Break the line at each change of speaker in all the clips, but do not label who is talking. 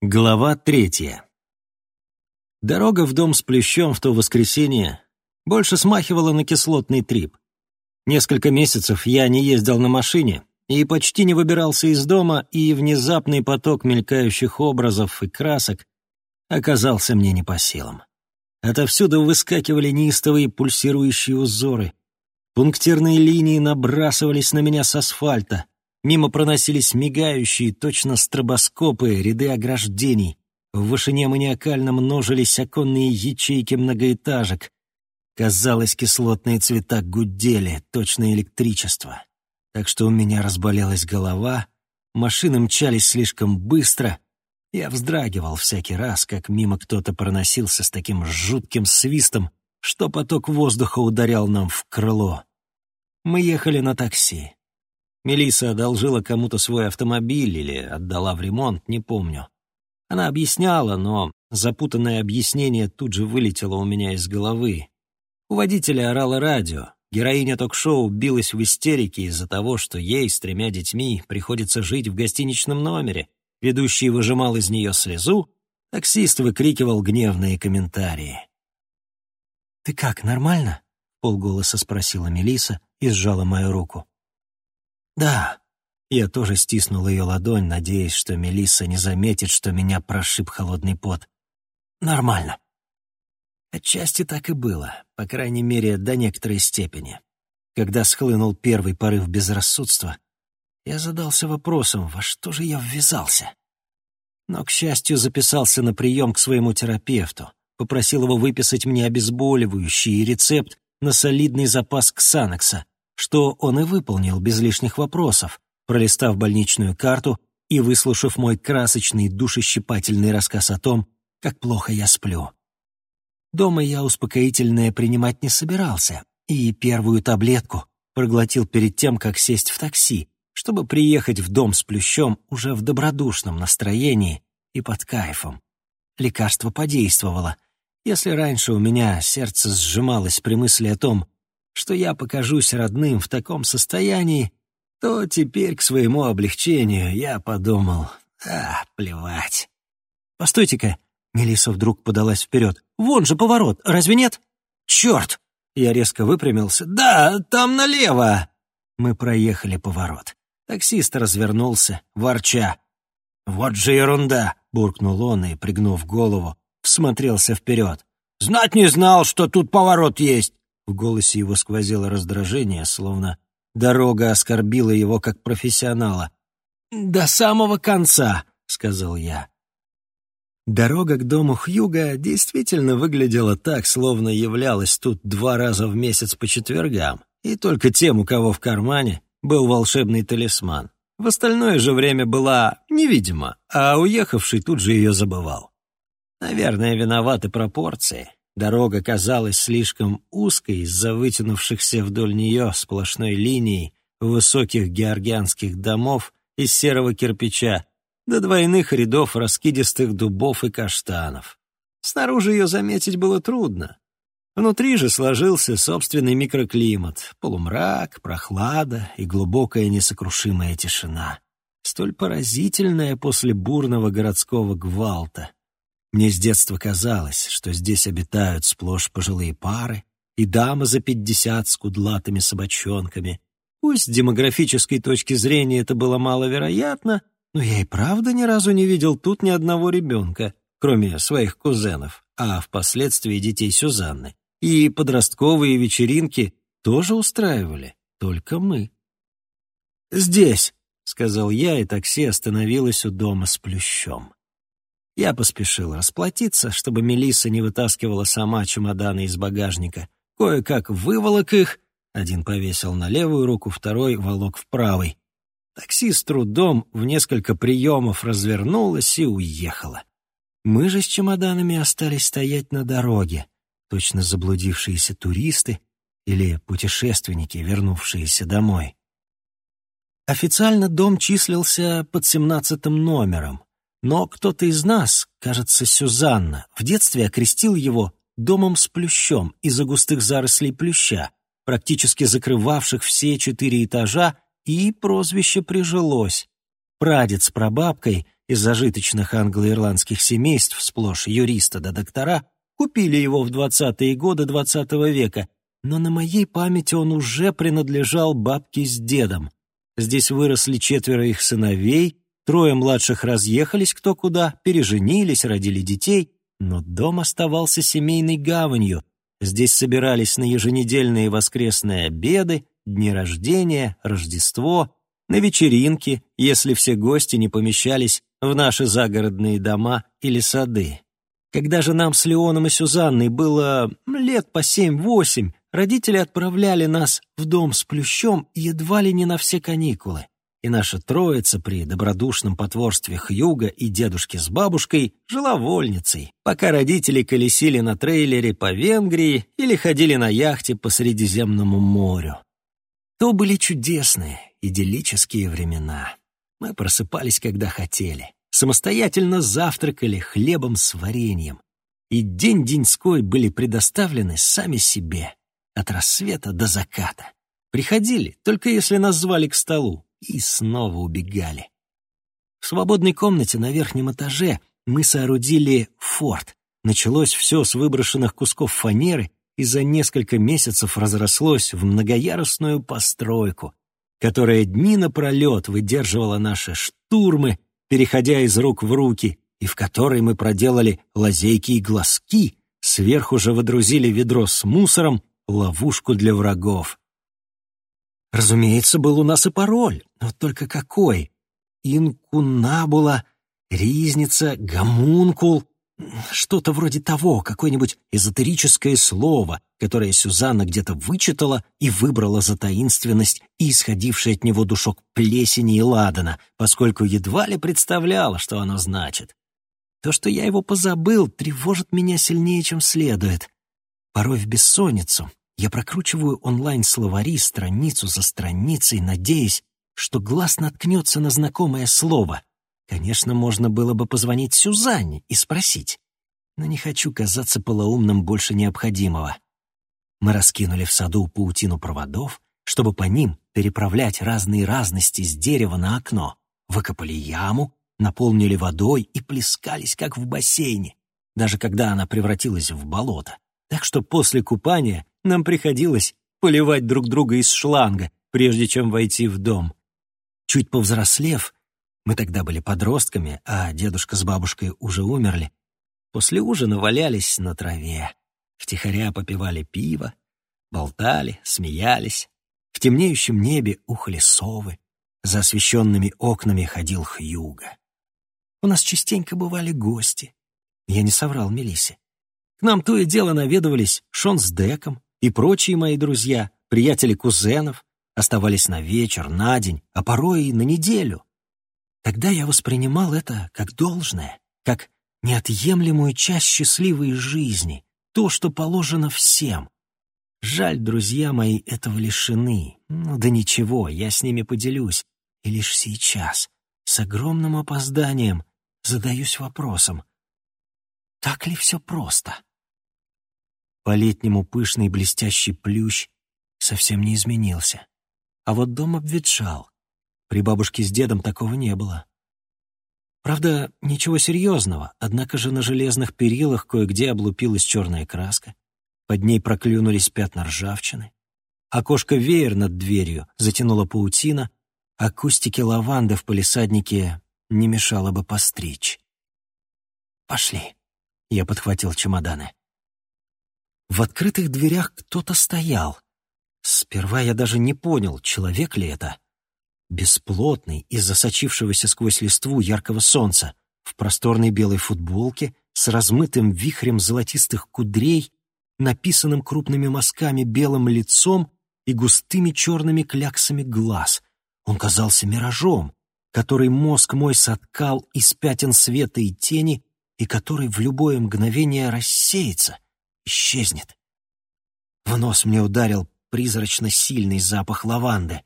Глава третья. Дорога в дом с плющом в то воскресенье больше смахивала на кислотный трип. Несколько месяцев я не ездил на машине и почти не выбирался из дома, и внезапный поток мелькающих образов и красок оказался мне не по силам. Отовсюду выскакивали неистовые пульсирующие узоры. Пунктирные линии набрасывались на меня с асфальта, Мимо проносились мигающие, точно стробоскопы, ряды ограждений. В вышине маниакально множились оконные ячейки многоэтажек. Казалось, кислотные цвета гудели, точно электричество. Так что у меня разболелась голова, машины мчались слишком быстро. Я вздрагивал всякий раз, как мимо кто-то проносился с таким жутким свистом, что поток воздуха ударял нам в крыло. Мы ехали на такси. Мелисса одолжила кому-то свой автомобиль или отдала в ремонт, не помню. Она объясняла, но запутанное объяснение тут же вылетело у меня из головы. У водителя орало радио. Героиня ток-шоу билась в истерике из-за того, что ей с тремя детьми приходится жить в гостиничном номере. Ведущий выжимал из нее слезу, таксист выкрикивал гневные комментарии. «Ты как, нормально?» — полголоса спросила Мелиса и сжала мою руку. «Да». Я тоже стиснул ее ладонь, надеясь, что Мелисса не заметит, что меня прошиб холодный пот. «Нормально». Отчасти так и было, по крайней мере, до некоторой степени. Когда схлынул первый порыв безрассудства, я задался вопросом, во что же я ввязался. Но, к счастью, записался на прием к своему терапевту, попросил его выписать мне обезболивающий и рецепт на солидный запас ксанокса, что он и выполнил без лишних вопросов, пролистав больничную карту и выслушав мой красочный душещипательный рассказ о том, как плохо я сплю. Дома я успокоительное принимать не собирался, и первую таблетку проглотил перед тем, как сесть в такси, чтобы приехать в дом с плющом уже в добродушном настроении и под кайфом. Лекарство подействовало. Если раньше у меня сердце сжималось при мысли о том, что я покажусь родным в таком состоянии, то теперь к своему облегчению я подумал, а, плевать. «Постойте-ка!» — Мелисса вдруг подалась вперед. «Вон же поворот, разве нет?» «Черт!» — я резко выпрямился. «Да, там налево!» Мы проехали поворот. Таксист развернулся, ворча. «Вот же ерунда!» — буркнул он и, пригнув голову, всмотрелся вперед. «Знать не знал, что тут поворот есть!» В голосе его сквозило раздражение, словно дорога оскорбила его как профессионала. «До самого конца», — сказал я. Дорога к дому Хьюга действительно выглядела так, словно являлась тут два раза в месяц по четвергам, и только тем, у кого в кармане был волшебный талисман. В остальное же время была невидима, а уехавший тут же ее забывал. Наверное, виноваты пропорции. Дорога казалась слишком узкой из-за вытянувшихся вдоль нее сплошной линией высоких георгианских домов из серого кирпича до двойных рядов раскидистых дубов и каштанов. Снаружи ее заметить было трудно. Внутри же сложился собственный микроклимат, полумрак, прохлада и глубокая несокрушимая тишина, столь поразительная после бурного городского гвалта — мне с детства казалось, что здесь обитают сплошь пожилые пары и дамы за пятьдесят с кудлатыми собачонками. Пусть с демографической точки зрения это было маловероятно, но я и правда ни разу не видел тут ни одного ребенка, кроме своих кузенов, а впоследствии детей Сюзанны. И подростковые вечеринки тоже устраивали, только мы. «Здесь», — сказал я, и такси остановилось у дома с плющом. Я поспешил расплатиться, чтобы Мелисса не вытаскивала сама чемоданы из багажника. Кое-как выволок их, один повесил на левую руку, второй волок в правой. Такси с трудом в несколько приемов развернулось и уехало. Мы же с чемоданами остались стоять на дороге, точно заблудившиеся туристы или путешественники, вернувшиеся домой. Официально дом числился под семнадцатым номером, но кто-то из нас, кажется, Сюзанна, в детстве окрестил его домом с плющом из-за густых зарослей плюща, практически закрывавших все четыре этажа, и прозвище прижилось. Прадед с прабабкой из зажиточных англо-ирландских семейств, сплошь юриста до доктора, купили его в двадцатые годы двадцатого века, но на моей памяти он уже принадлежал бабке с дедом. Здесь выросли четверо их сыновей, трое младших разъехались кто куда, переженились, родили детей, но дом оставался семейной гаванью. Здесь собирались на еженедельные воскресные обеды, дни рождения, Рождество, на вечеринки, если все гости не помещались в наши загородные дома или сады. Когда же нам с Леоном и Сюзанной было лет по семь-восемь, родители отправляли нас в дом с плющом едва ли не на все каникулы. И наша троица при добродушном потворстве Хьюга и дедушке с бабушкой жила вольницей, пока родители колесили на трейлере по Венгрии или ходили на яхте по Средиземному морю. То были чудесные, идиллические времена. Мы просыпались, когда хотели, самостоятельно завтракали хлебом с вареньем, и день-деньской были предоставлены сами себе, от рассвета до заката. Приходили, только если нас звали к столу, и снова убегали. В свободной комнате на верхнем этаже мы соорудили форт. Началось все с выброшенных кусков фанеры и за несколько месяцев разрослось в многоярусную постройку, которая дни напролет выдерживала наши штурмы, переходя из рук в руки, и в которой мы проделали лазейки и глазки, сверху же водрузили ведро с мусором, ловушку для врагов. Разумеется, был у нас и пароль, но только какой? Инкунабула, ризница, гомункул. Что-то вроде того, какое-нибудь эзотерическое слово, которое Сюзанна где-то вычитала и выбрала за таинственность и исходивший от него душок плесени и ладана, поскольку едва ли представляла, что оно значит. То, что я его позабыл, тревожит меня сильнее, чем следует. Порой в бессонницу я прокручиваю онлайн-словари страницу за страницей, надеясь, что глаз наткнется на знакомое слово, Конечно, можно было бы позвонить Сюзанне и спросить, но не хочу казаться полоумным больше необходимого. Мы раскинули в саду паутину проводов, чтобы по ним переправлять разные разности с дерева на окно, выкопали яму, наполнили водой и плескались, как в бассейне, даже когда она превратилась в болото. Так что после купания нам приходилось поливать друг друга из шланга, прежде чем войти в дом. Чуть повзрослев, мы тогда были подростками, а дедушка с бабушкой уже умерли. После ужина валялись на траве, втихаря попивали пиво, болтали, смеялись. В темнеющем небе ухали совы, за освещенными окнами ходил Хьюга. У нас частенько бывали гости. Я не соврал Мелисе. К нам то и дело наведывались Шон с Деком и прочие мои друзья, приятели кузенов, оставались на вечер, на день, а порой и на неделю. Тогда я воспринимал это как должное, как неотъемлемую часть счастливой жизни, то, что положено всем. Жаль, друзья мои этого лишены. Ну да ничего, я с ними поделюсь. И лишь сейчас, с огромным опозданием, задаюсь вопросом. Так ли все просто? По-летнему пышный блестящий плющ совсем не изменился. А вот дом обветшал, при бабушке с дедом такого не было. Правда, ничего серьезного, однако же на железных перилах кое-где облупилась черная краска, под ней проклюнулись пятна ржавчины. Окошко-веер над дверью затянула паутина, а кустики лаванды в палисаднике не мешало бы постричь. «Пошли», — я подхватил чемоданы. В открытых дверях кто-то стоял. Сперва я даже не понял, человек ли это — бесплотный из-за сочившегося сквозь листву яркого солнца, в просторной белой футболке с размытым вихрем золотистых кудрей, написанным крупными мазками белым лицом и густыми черными кляксами глаз. Он казался миражом, который мозг мой соткал из пятен света и тени и который в любое мгновение рассеется, исчезнет. В нос мне ударил призрачно сильный запах лаванды.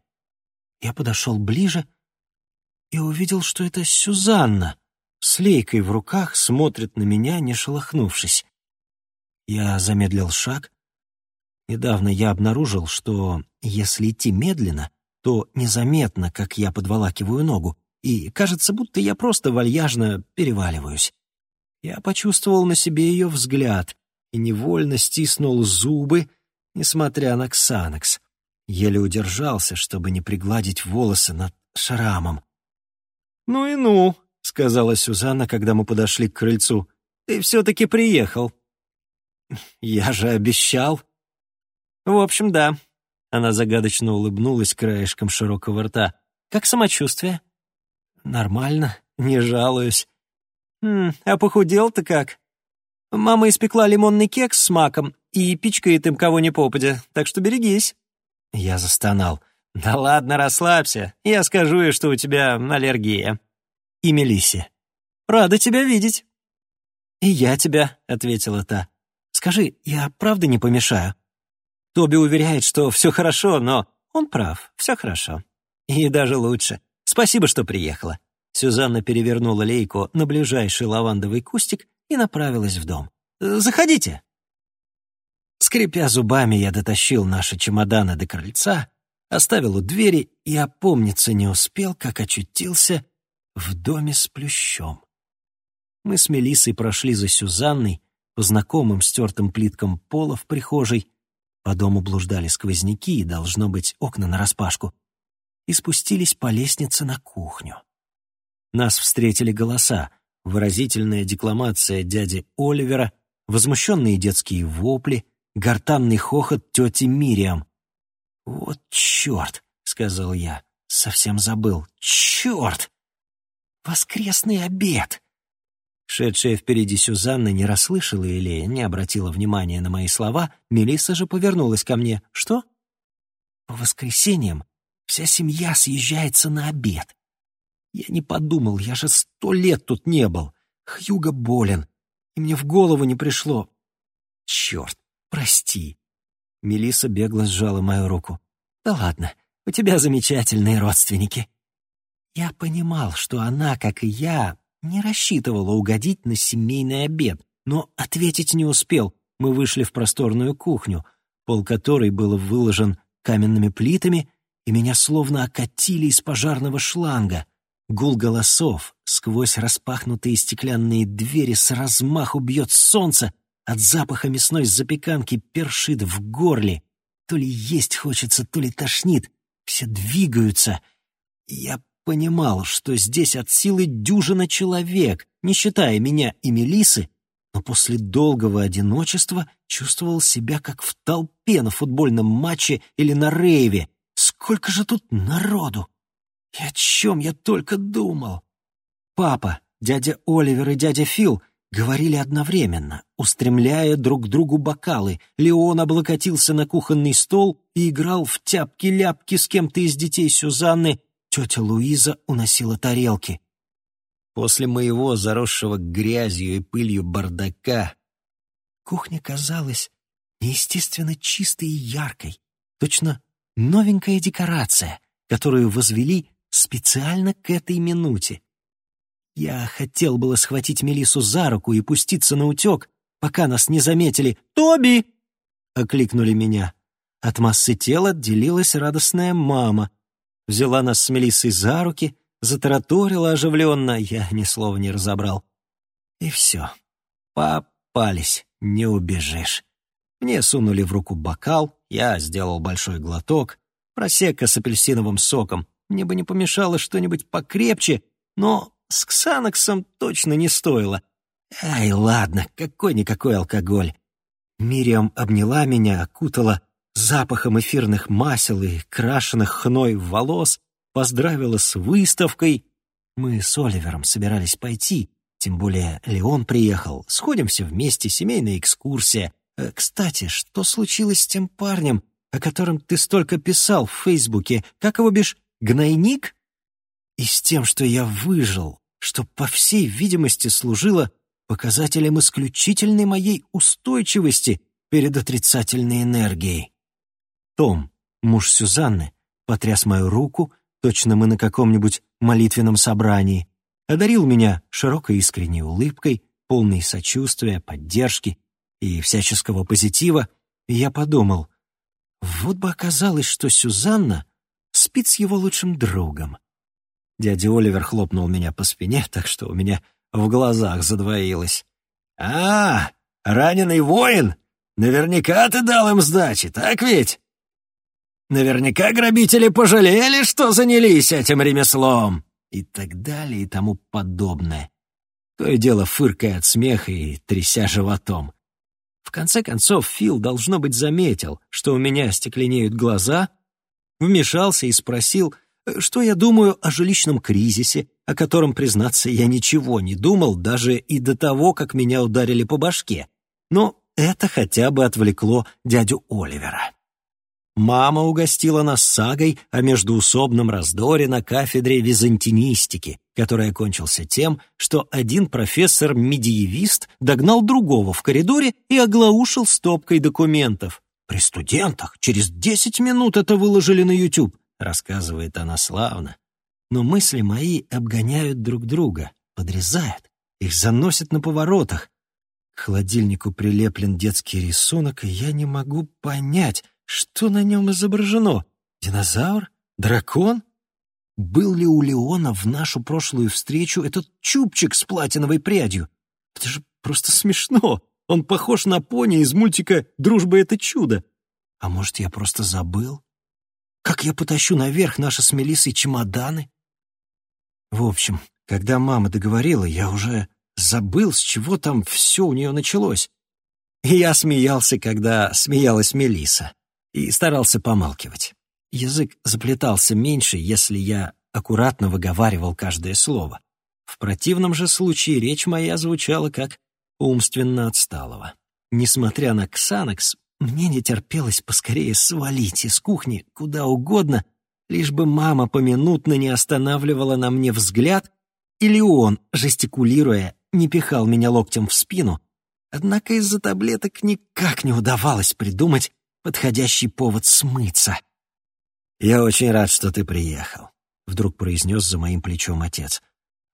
Я подошел ближе и увидел, что это Сюзанна с лейкой в руках смотрит на меня, не шелохнувшись. Я замедлил шаг. Недавно я обнаружил, что если идти медленно, то незаметно, как я подволакиваю ногу, и кажется, будто я просто вальяжно переваливаюсь. Я почувствовал на себе ее взгляд и невольно стиснул зубы, несмотря на ксанакс. Еле удержался, чтобы не пригладить волосы над шрамом. «Ну и ну», — сказала Сюзанна, когда мы подошли к крыльцу. «Ты все-таки приехал». «Я же обещал». «В общем, да». Она загадочно улыбнулась краешком широкого рта. «Как самочувствие?» «Нормально, не жалуюсь». «Хм, а похудел-то как?» «Мама испекла лимонный кекс с маком и пичкает им кого ни попадя, так что берегись». Я застонал. «Да ладно, расслабься. Я скажу ей, что у тебя аллергия». И Мелиссе. «Рада тебя видеть». «И я тебя», — ответила та. «Скажи, я правда не помешаю?» Тоби уверяет, что все хорошо, но он прав, все хорошо. И даже лучше. Спасибо, что приехала. Сюзанна перевернула лейку на ближайший лавандовый кустик и направилась в дом. «Заходите!» Скрипя зубами, я дотащил наши чемоданы до крыльца, оставил у двери и опомниться не успел, как очутился в доме с плющом. Мы с Мелиссой прошли за Сюзанной по знакомым стертым плиткам пола в прихожей, по дому блуждали сквозняки и, должно быть, окна нараспашку, и спустились по лестнице на кухню. Нас встретили голоса, выразительная декламация дяди Оливера, возмущенные детские вопли, гортанный хохот тети Мириам. «Вот черт!» — сказал я. «Совсем забыл. Черт! Воскресный обед!» Шедшая впереди Сюзанна не расслышала или не обратила внимания на мои слова, Мелисса же повернулась ко мне. «Что?» «По воскресеньям вся семья съезжается на обед. Я не подумал, я же сто лет тут не был. Хьюго болен, и мне в голову не пришло. Черт, прости. Мелиса бегло сжала мою руку. Да ладно, у тебя замечательные родственники. Я понимал, что она, как и я, не рассчитывала угодить на семейный обед, но ответить не успел. Мы вышли в просторную кухню, пол которой был выложен каменными плитами, и меня словно окатили из пожарного шланга. Гул голосов сквозь распахнутые стеклянные двери с размаху бьет солнце, от запаха мясной запеканки першит в горле. То ли есть хочется, то ли тошнит. Все двигаются. Я понимал, что здесь от силы дюжина человек, не считая меня и Мелисы, но после долгого одиночества чувствовал себя как в толпе на футбольном матче или на рейве. Сколько же тут народу! И о чем я только думал? Папа, дядя Оливер и дядя Фил говорили одновременно, устремляя друг к другу бокалы. Леон облокотился на кухонный стол и играл в тяпки-ляпки с кем-то из детей Сюзанны. Тетя Луиза уносила тарелки. После моего заросшего грязью и пылью бардака кухня казалась неестественно чистой и яркой, точно новенькая декорация, которую возвели Специально к этой минуте. Я хотел было схватить Мелису за руку и пуститься на утек, пока нас не заметили. «Тоби!» — окликнули меня. От массы тела отделилась радостная мама. Взяла нас с Мелиссой за руки, затараторила оживленно, я ни слова не разобрал. И все. Попались, не убежишь. Мне сунули в руку бокал, я сделал большой глоток, просека с апельсиновым соком, мне бы не помешало что-нибудь покрепче, но с Ксаноксом точно не стоило. Ай, ладно, какой-никакой алкоголь. Мириам обняла меня, окутала запахом эфирных масел и крашеных хной волос, поздравила с выставкой. Мы с Оливером собирались пойти, тем более Леон приехал. Сходим все вместе, семейная экскурсия. Э, кстати, что случилось с тем парнем, о котором ты столько писал в Фейсбуке? Как его бишь? Гнойник? И с тем, что я выжил, что, по всей видимости, служило показателем исключительной моей устойчивости перед отрицательной энергией. Том, муж Сюзанны, потряс мою руку, точно мы на каком-нибудь молитвенном собрании, одарил меня широкой искренней улыбкой, полной сочувствия, поддержки и всяческого позитива, и я подумал, вот бы оказалось, что Сюзанна спит с его лучшим другом. Дядя Оливер хлопнул меня по спине, так что у меня в глазах задвоилось. «А, раненый воин? Наверняка ты дал им сдачи, так ведь?» Наверняка грабители пожалели, что занялись этим ремеслом. И так далее и тому подобное. То и дело фыркая от смеха и тряся животом. В конце концов, Фил, должно быть, заметил, что у меня остекленеют глаза, вмешался и спросил, что я думаю о жилищном кризисе, о котором, признаться, я ничего не думал даже и до того, как меня ударили по башке. Но это хотя бы отвлекло дядю Оливера. Мама угостила нас сагой о междуусобном раздоре на кафедре византинистики, который окончился тем, что один профессор-медиевист догнал другого в коридоре и оглаушил стопкой документов. «При студентах через десять минут это выложили на YouTube», — рассказывает она славно. Но мысли мои обгоняют друг друга, подрезают, их заносят на поворотах. К холодильнику прилеплен детский рисунок, и я не могу понять, что на нем изображено? Динозавр? Дракон? Был ли у Леона в нашу прошлую встречу этот чубчик с платиновой прядью? Это же просто смешно. Он похож на пони из мультика «Дружба — это чудо». А может, я просто забыл? Как я потащу наверх наши с Мелиссой чемоданы? В общем, когда мама договорила, я уже забыл, с чего там все у нее началось. И я смеялся, когда смеялась Мелиса и старался помалкивать. Язык заплетался меньше, если я аккуратно выговаривал каждое слово. В противном же случае речь моя звучала как умственно отсталого. Несмотря на ксанакс, мне не терпелось поскорее свалить из кухни куда угодно, лишь бы мама поминутно не останавливала на мне взгляд, или он, жестикулируя, не пихал меня локтем в спину. Однако из-за таблеток никак не удавалось придумать, подходящий повод смыться. «Я очень рад, что ты приехал», — вдруг произнес за моим плечом отец.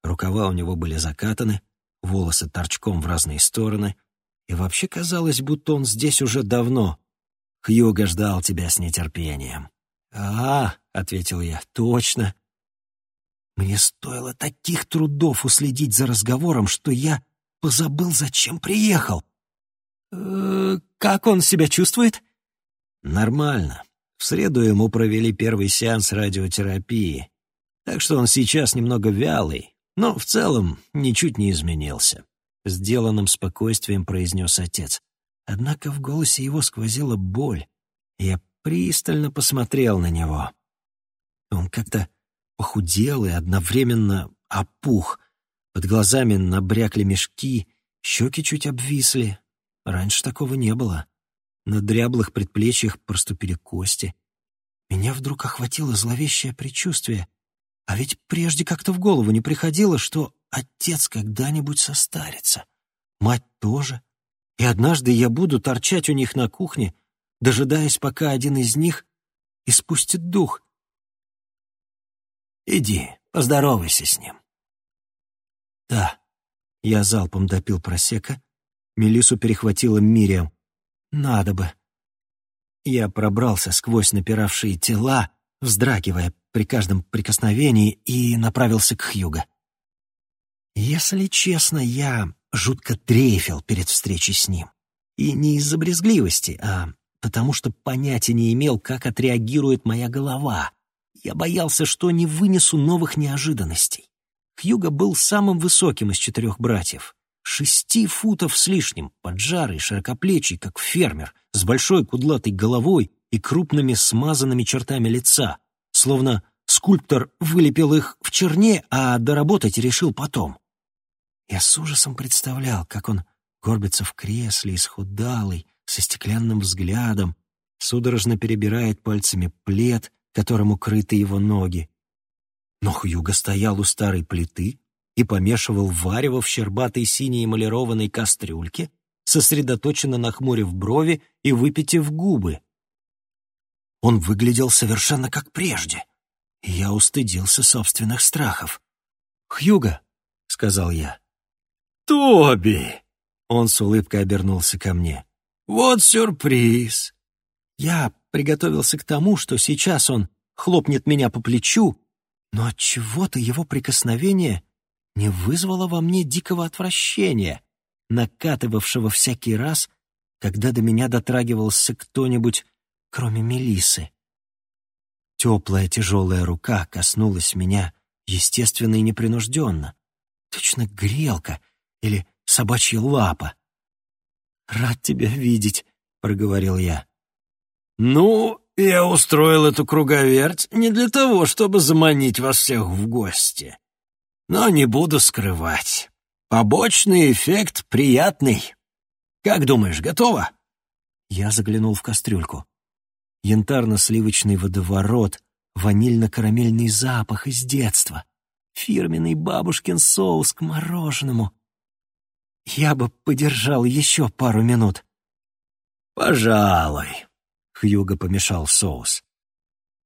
Рукава у него были закатаны, волосы торчком в разные стороны, и вообще казалось, будто он здесь уже давно. Хьюго ждал тебя с нетерпением. «А, — ответил я, — точно». Мне стоило таких трудов уследить за разговором, что я позабыл, зачем приехал. «Э, «Как он себя чувствует?» Нормально. В среду ему провели первый сеанс радиотерапии, так что он сейчас немного вялый, но в целом ничуть не изменился. Сделанным спокойствием произнес отец. Однако в голосе его сквозила боль. Я пристально посмотрел на него. Он как-то похудел и одновременно опух. Под глазами набрякли мешки, щеки чуть обвисли. Раньше такого не было. На дряблых предплечьях проступили кости. Меня вдруг охватило зловещее предчувствие. А ведь прежде как-то в голову не приходило, что отец когда-нибудь состарится. Мать тоже. И однажды я буду торчать у них на кухне, дожидаясь, пока один из них испустит дух. Иди, поздоровайся с ним. Да, я залпом допил просека. Мелису перехватила Мириам. Надо бы. Я пробрался сквозь напиравшие тела, вздрагивая при каждом прикосновении, и направился к Хьюго. Если честно, я жутко дрейфил перед встречей с ним. И не из-за брезгливости, а потому что понятия не имел, как отреагирует моя голова. Я боялся, что не вынесу новых неожиданностей. Хьюго был самым высоким из четырех братьев шести футов с лишним, поджарый, широкоплечий, как фермер, с большой кудлатой головой и крупными смазанными чертами лица, словно скульптор вылепил их в черне, а доработать решил потом. Я с ужасом представлял, как он горбится в кресле, исхудалый, со стеклянным взглядом, судорожно перебирает пальцами плед, которым укрыты его ноги. Но Хьюго стоял у старой плиты, и помешивал варево в щербатой синей эмалированной кастрюльке, сосредоточенно нахмурив брови и выпитив губы. Он выглядел совершенно как прежде, и я устыдился собственных страхов. «Хьюго», — сказал я. «Тоби!» — он с улыбкой обернулся ко мне. «Вот сюрприз!» Я приготовился к тому, что сейчас он хлопнет меня по плечу, но от чего то его прикосновение не вызвало во мне дикого отвращения, накатывавшего всякий раз, когда до меня дотрагивался кто-нибудь, кроме Мелисы. Теплая тяжелая рука коснулась меня естественно и непринужденно, точно грелка или собачья лапа. «Рад тебя видеть», — проговорил я.
«Ну, я устроил эту круговерть не для того, чтобы заманить вас всех в гости. Но не буду скрывать. Побочный эффект приятный. Как думаешь, готово?»
Я заглянул в кастрюльку. Янтарно-сливочный водоворот, ванильно-карамельный запах из детства, фирменный бабушкин соус к мороженому. Я бы подержал еще пару минут.
«Пожалуй», — Хьюго помешал соус.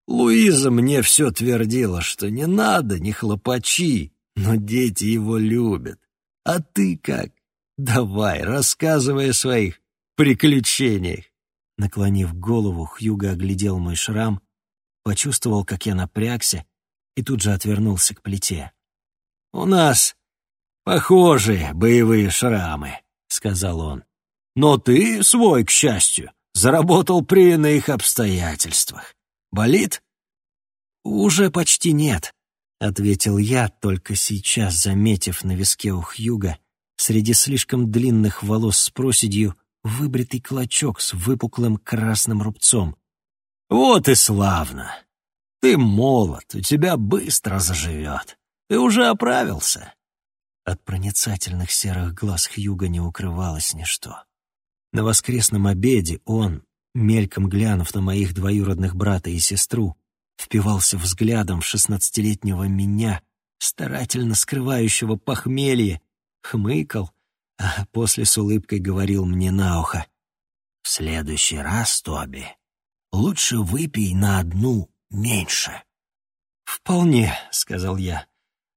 «Луиза мне все твердила, что не надо, не хлопачи, но дети его любят. А ты как? Давай, рассказывай о своих приключениях».
Наклонив голову, Хьюго оглядел мой шрам, почувствовал, как я напрягся, и тут же отвернулся к плите.
«У нас похожие боевые шрамы», — сказал он. «Но ты свой, к счастью, заработал при иных обстоятельствах. Болит?»
«Уже почти нет», — ответил я, только сейчас заметив на виске у Хьюга среди слишком длинных волос с проседью выбритый клочок с выпуклым красным рубцом.
«Вот и славно! Ты молод, у тебя быстро заживет. Ты уже оправился!»
От проницательных серых глаз Хьюга не укрывалось ничто. На воскресном обеде он, мельком глянув на моих двоюродных брата и сестру, впивался взглядом в шестнадцатилетнего меня, старательно скрывающего похмелье, хмыкал — а после с улыбкой говорил мне на ухо. «В следующий раз, Тоби, лучше выпей на одну меньше». «Вполне», — сказал я.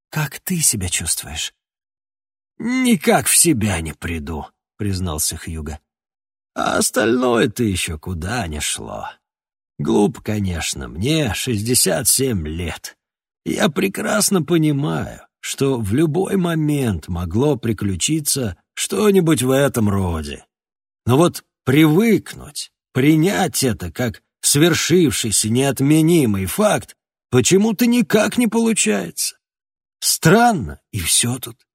«Как ты себя чувствуешь?»
«Никак в себя не приду», — признался Хьюга. «А остальное-то еще куда не шло. Глупо, конечно, мне шестьдесят семь лет. Я прекрасно понимаю, что в любой момент могло приключиться что-нибудь в этом роде. Но вот привыкнуть, принять это как свершившийся неотменимый факт почему-то никак не получается. Странно, и все тут.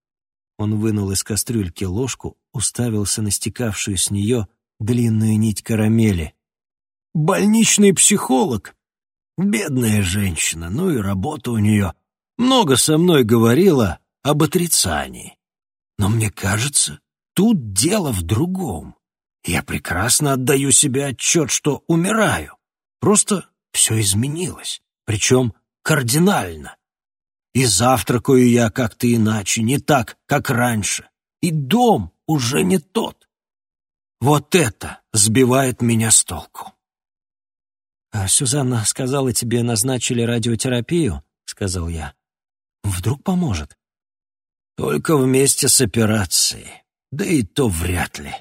Он вынул из кастрюльки ложку, уставился на стекавшую с нее длинную нить карамели.
Больничный психолог. Бедная женщина, ну и работа у нее. Много со мной говорила об отрицании. Но мне кажется, тут дело в другом. Я прекрасно отдаю себе отчет, что умираю. Просто все изменилось, причем кардинально. И завтракаю я как-то иначе, не так, как раньше. И дом уже не тот. Вот это сбивает меня с толку.
«А Сюзанна сказала, тебе назначили радиотерапию?» — сказал я. «Вдруг поможет?»
Только вместе с операцией. Да и то вряд ли.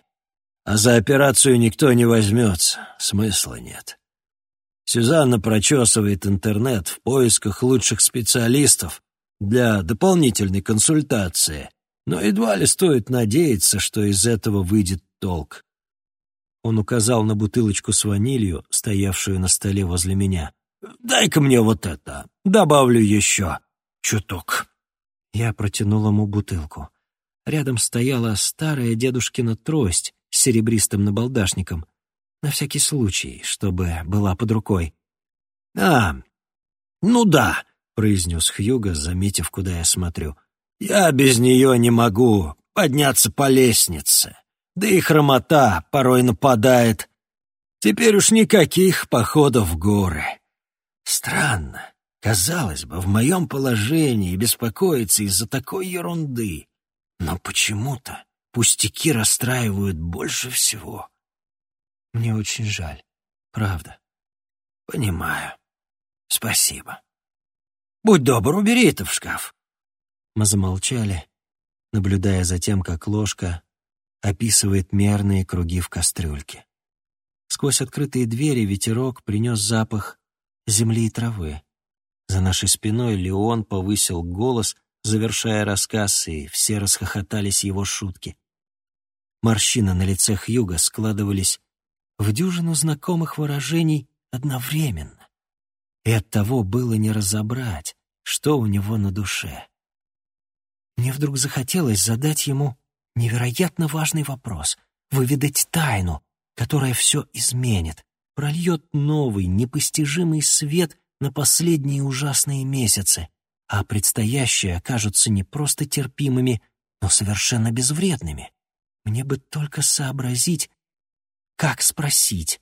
А за операцию никто не возьмется, смысла нет. Сюзанна прочесывает интернет в поисках лучших специалистов для дополнительной консультации, но едва ли стоит надеяться, что из этого выйдет толк.
Он указал на бутылочку с ванилью, стоявшую на столе возле меня.
«Дай-ка мне вот это, добавлю еще чуток».
Я протянул ему бутылку. Рядом стояла старая дедушкина трость с серебристым набалдашником. На всякий случай, чтобы была под рукой.
«А, ну да», — произнес Хьюго, заметив, куда я смотрю. «Я без нее не могу подняться по лестнице. Да и хромота порой нападает. Теперь уж никаких походов в горы. Странно. Казалось бы, в моем положении беспокоиться из-за такой ерунды. Но почему-то пустяки расстраивают больше всего.
Мне очень жаль. Правда.
Понимаю. Спасибо. Будь добр, убери это в шкаф.
Мы замолчали, наблюдая за тем, как ложка описывает мерные круги в кастрюльке. Сквозь открытые двери ветерок принес запах земли и травы За нашей спиной Леон повысил голос, завершая рассказ, и все расхохотались его шутки. Морщины на лице Хьюга складывались в дюжину знакомых выражений одновременно. И оттого было не разобрать, что у него на душе. Мне вдруг захотелось задать ему невероятно важный вопрос, выведать тайну, которая все изменит, прольет новый, непостижимый свет на последние ужасные месяцы, а предстоящие окажутся не просто терпимыми, но совершенно безвредными. Мне бы только сообразить, как спросить.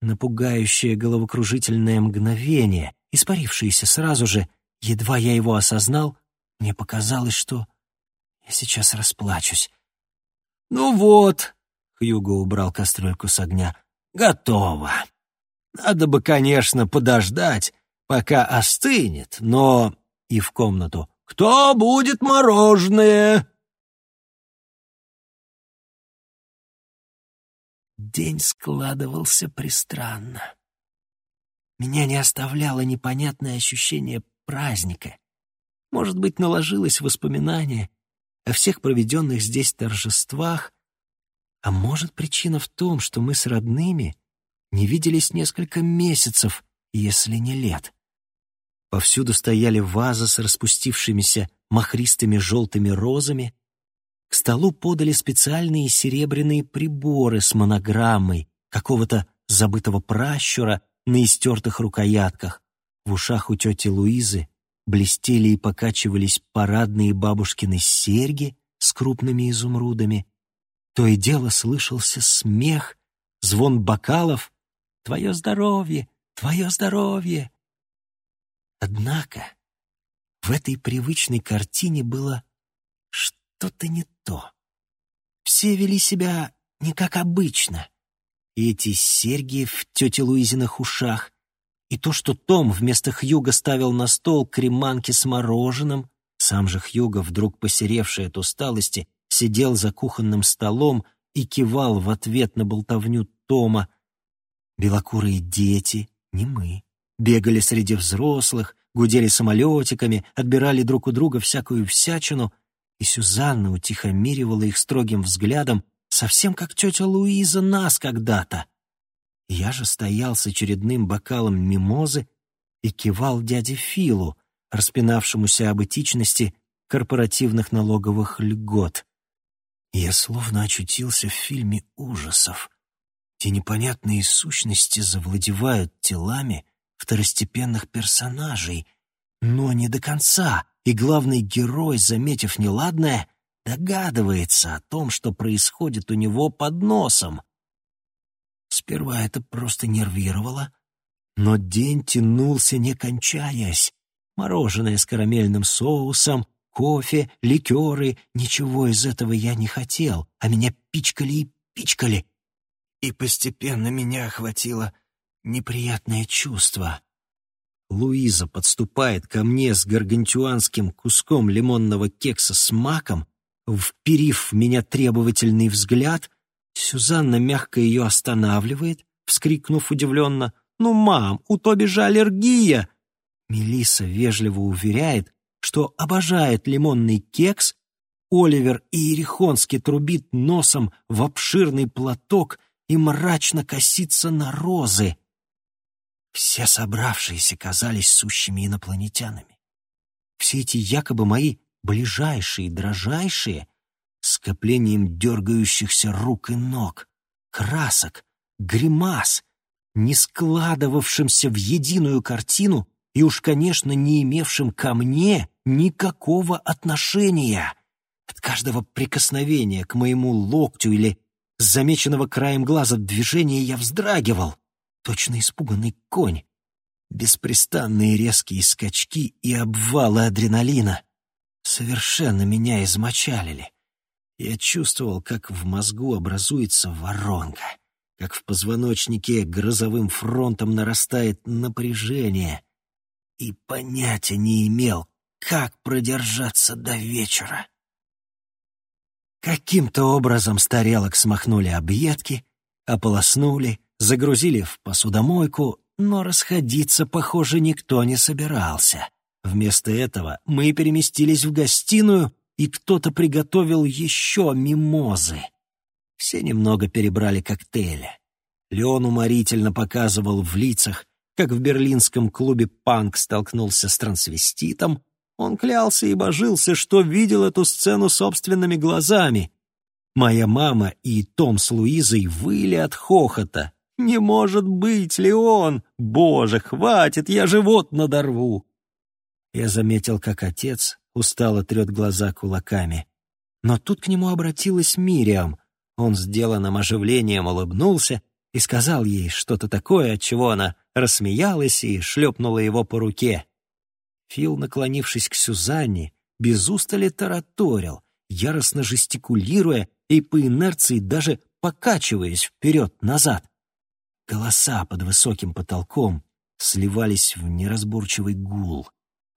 Напугающее головокружительное мгновение, испарившееся сразу же, едва я его осознал, мне показалось, что я сейчас расплачусь.
«Ну вот», — Хьюго убрал кастрюльку с огня, — «готово. Надо бы, конечно, подождать, пока остынет, но...» И в комнату. «Кто будет мороженое?»
День складывался пристранно. Меня не оставляло непонятное ощущение праздника. Может быть, наложилось воспоминание о всех проведенных здесь торжествах, а может, причина в том, что мы с родными не виделись несколько месяцев, если не лет. Повсюду стояли вазы с распустившимися махристыми желтыми розами, к столу подали специальные серебряные приборы с монограммой какого-то забытого пращура на истертых рукоятках. В ушах у тети Луизы блестели и покачивались парадные бабушкины серьги с крупными изумрудами. То и дело слышался смех, звон бокалов. «Твое здоровье! Твое здоровье!» Однако в этой привычной картине было что-то не то. Все вели себя не как обычно. И эти серьги в тете Луизиных ушах, и то, что Том вместо Хьюга ставил на стол креманки с мороженым, сам же Хьюга, вдруг посеревший от усталости, сидел за кухонным столом и кивал в ответ на болтовню Тома. Белокурые дети, не мы, бегали среди взрослых, гудели самолетиками, отбирали друг у друга всякую всячину — и Сюзанна утихомиривала их строгим взглядом, совсем как тетя Луиза нас когда-то. Я же стоял с очередным бокалом мимозы и кивал дяде Филу, распинавшемуся об этичности корпоративных налоговых льгот. Я словно очутился в фильме ужасов, где непонятные сущности завладевают телами второстепенных персонажей, но не до конца, и главный герой, заметив неладное, догадывается о том, что происходит у него под носом. Сперва это просто нервировало, но день тянулся, не кончаясь. Мороженое с карамельным соусом, кофе, ликеры — ничего из этого я не хотел, а меня пичкали и пичкали. И постепенно меня охватило неприятное чувство. Луиза подступает ко мне с гаргантюанским куском лимонного кекса с маком, вперив в меня требовательный взгляд, Сюзанна мягко ее останавливает, вскрикнув удивленно «Ну, мам, у Тоби же аллергия!» Мелисса вежливо уверяет, что обожает лимонный кекс, Оливер Иерихонский трубит носом в обширный платок и мрачно косится на розы. Все собравшиеся казались сущими инопланетянами. Все эти якобы мои ближайшие, дрожайшие, скоплением дергающихся рук и ног, красок, гримас, не складывавшимся в единую картину и уж, конечно, не имевшим ко мне никакого отношения. От каждого прикосновения к моему локтю или замеченного краем глаза движения я вздрагивал точно испуганный конь. Беспрестанные резкие скачки и обвалы адреналина совершенно меня измочалили. Я чувствовал, как в мозгу образуется воронка, как в позвоночнике грозовым фронтом нарастает напряжение, и понятия не имел, как продержаться до вечера. Каким-то образом старелок смахнули объедки, ополоснули, загрузили в посудомойку,
Но расходиться, похоже, никто не собирался. Вместо этого мы переместились в гостиную, и кто-то приготовил еще мимозы. Все немного перебрали коктейли. Леон уморительно показывал в лицах, как в берлинском клубе «Панк» столкнулся с трансвеститом. Он клялся и божился, что видел эту сцену собственными глазами. Моя мама и Том с Луизой выли от хохота. «Не может быть, Леон! Боже, хватит, я живот надорву!» Я заметил, как отец устало трет глаза кулаками. Но тут к нему обратилась Мириам. Он с деланным оживлением улыбнулся и сказал ей что-то такое, от чего она рассмеялась и шлепнула его по руке. Фил, наклонившись к Сюзанне, без устали тараторил, яростно жестикулируя и по инерции даже покачиваясь вперед-назад. Голоса под высоким потолком сливались в неразборчивый гул.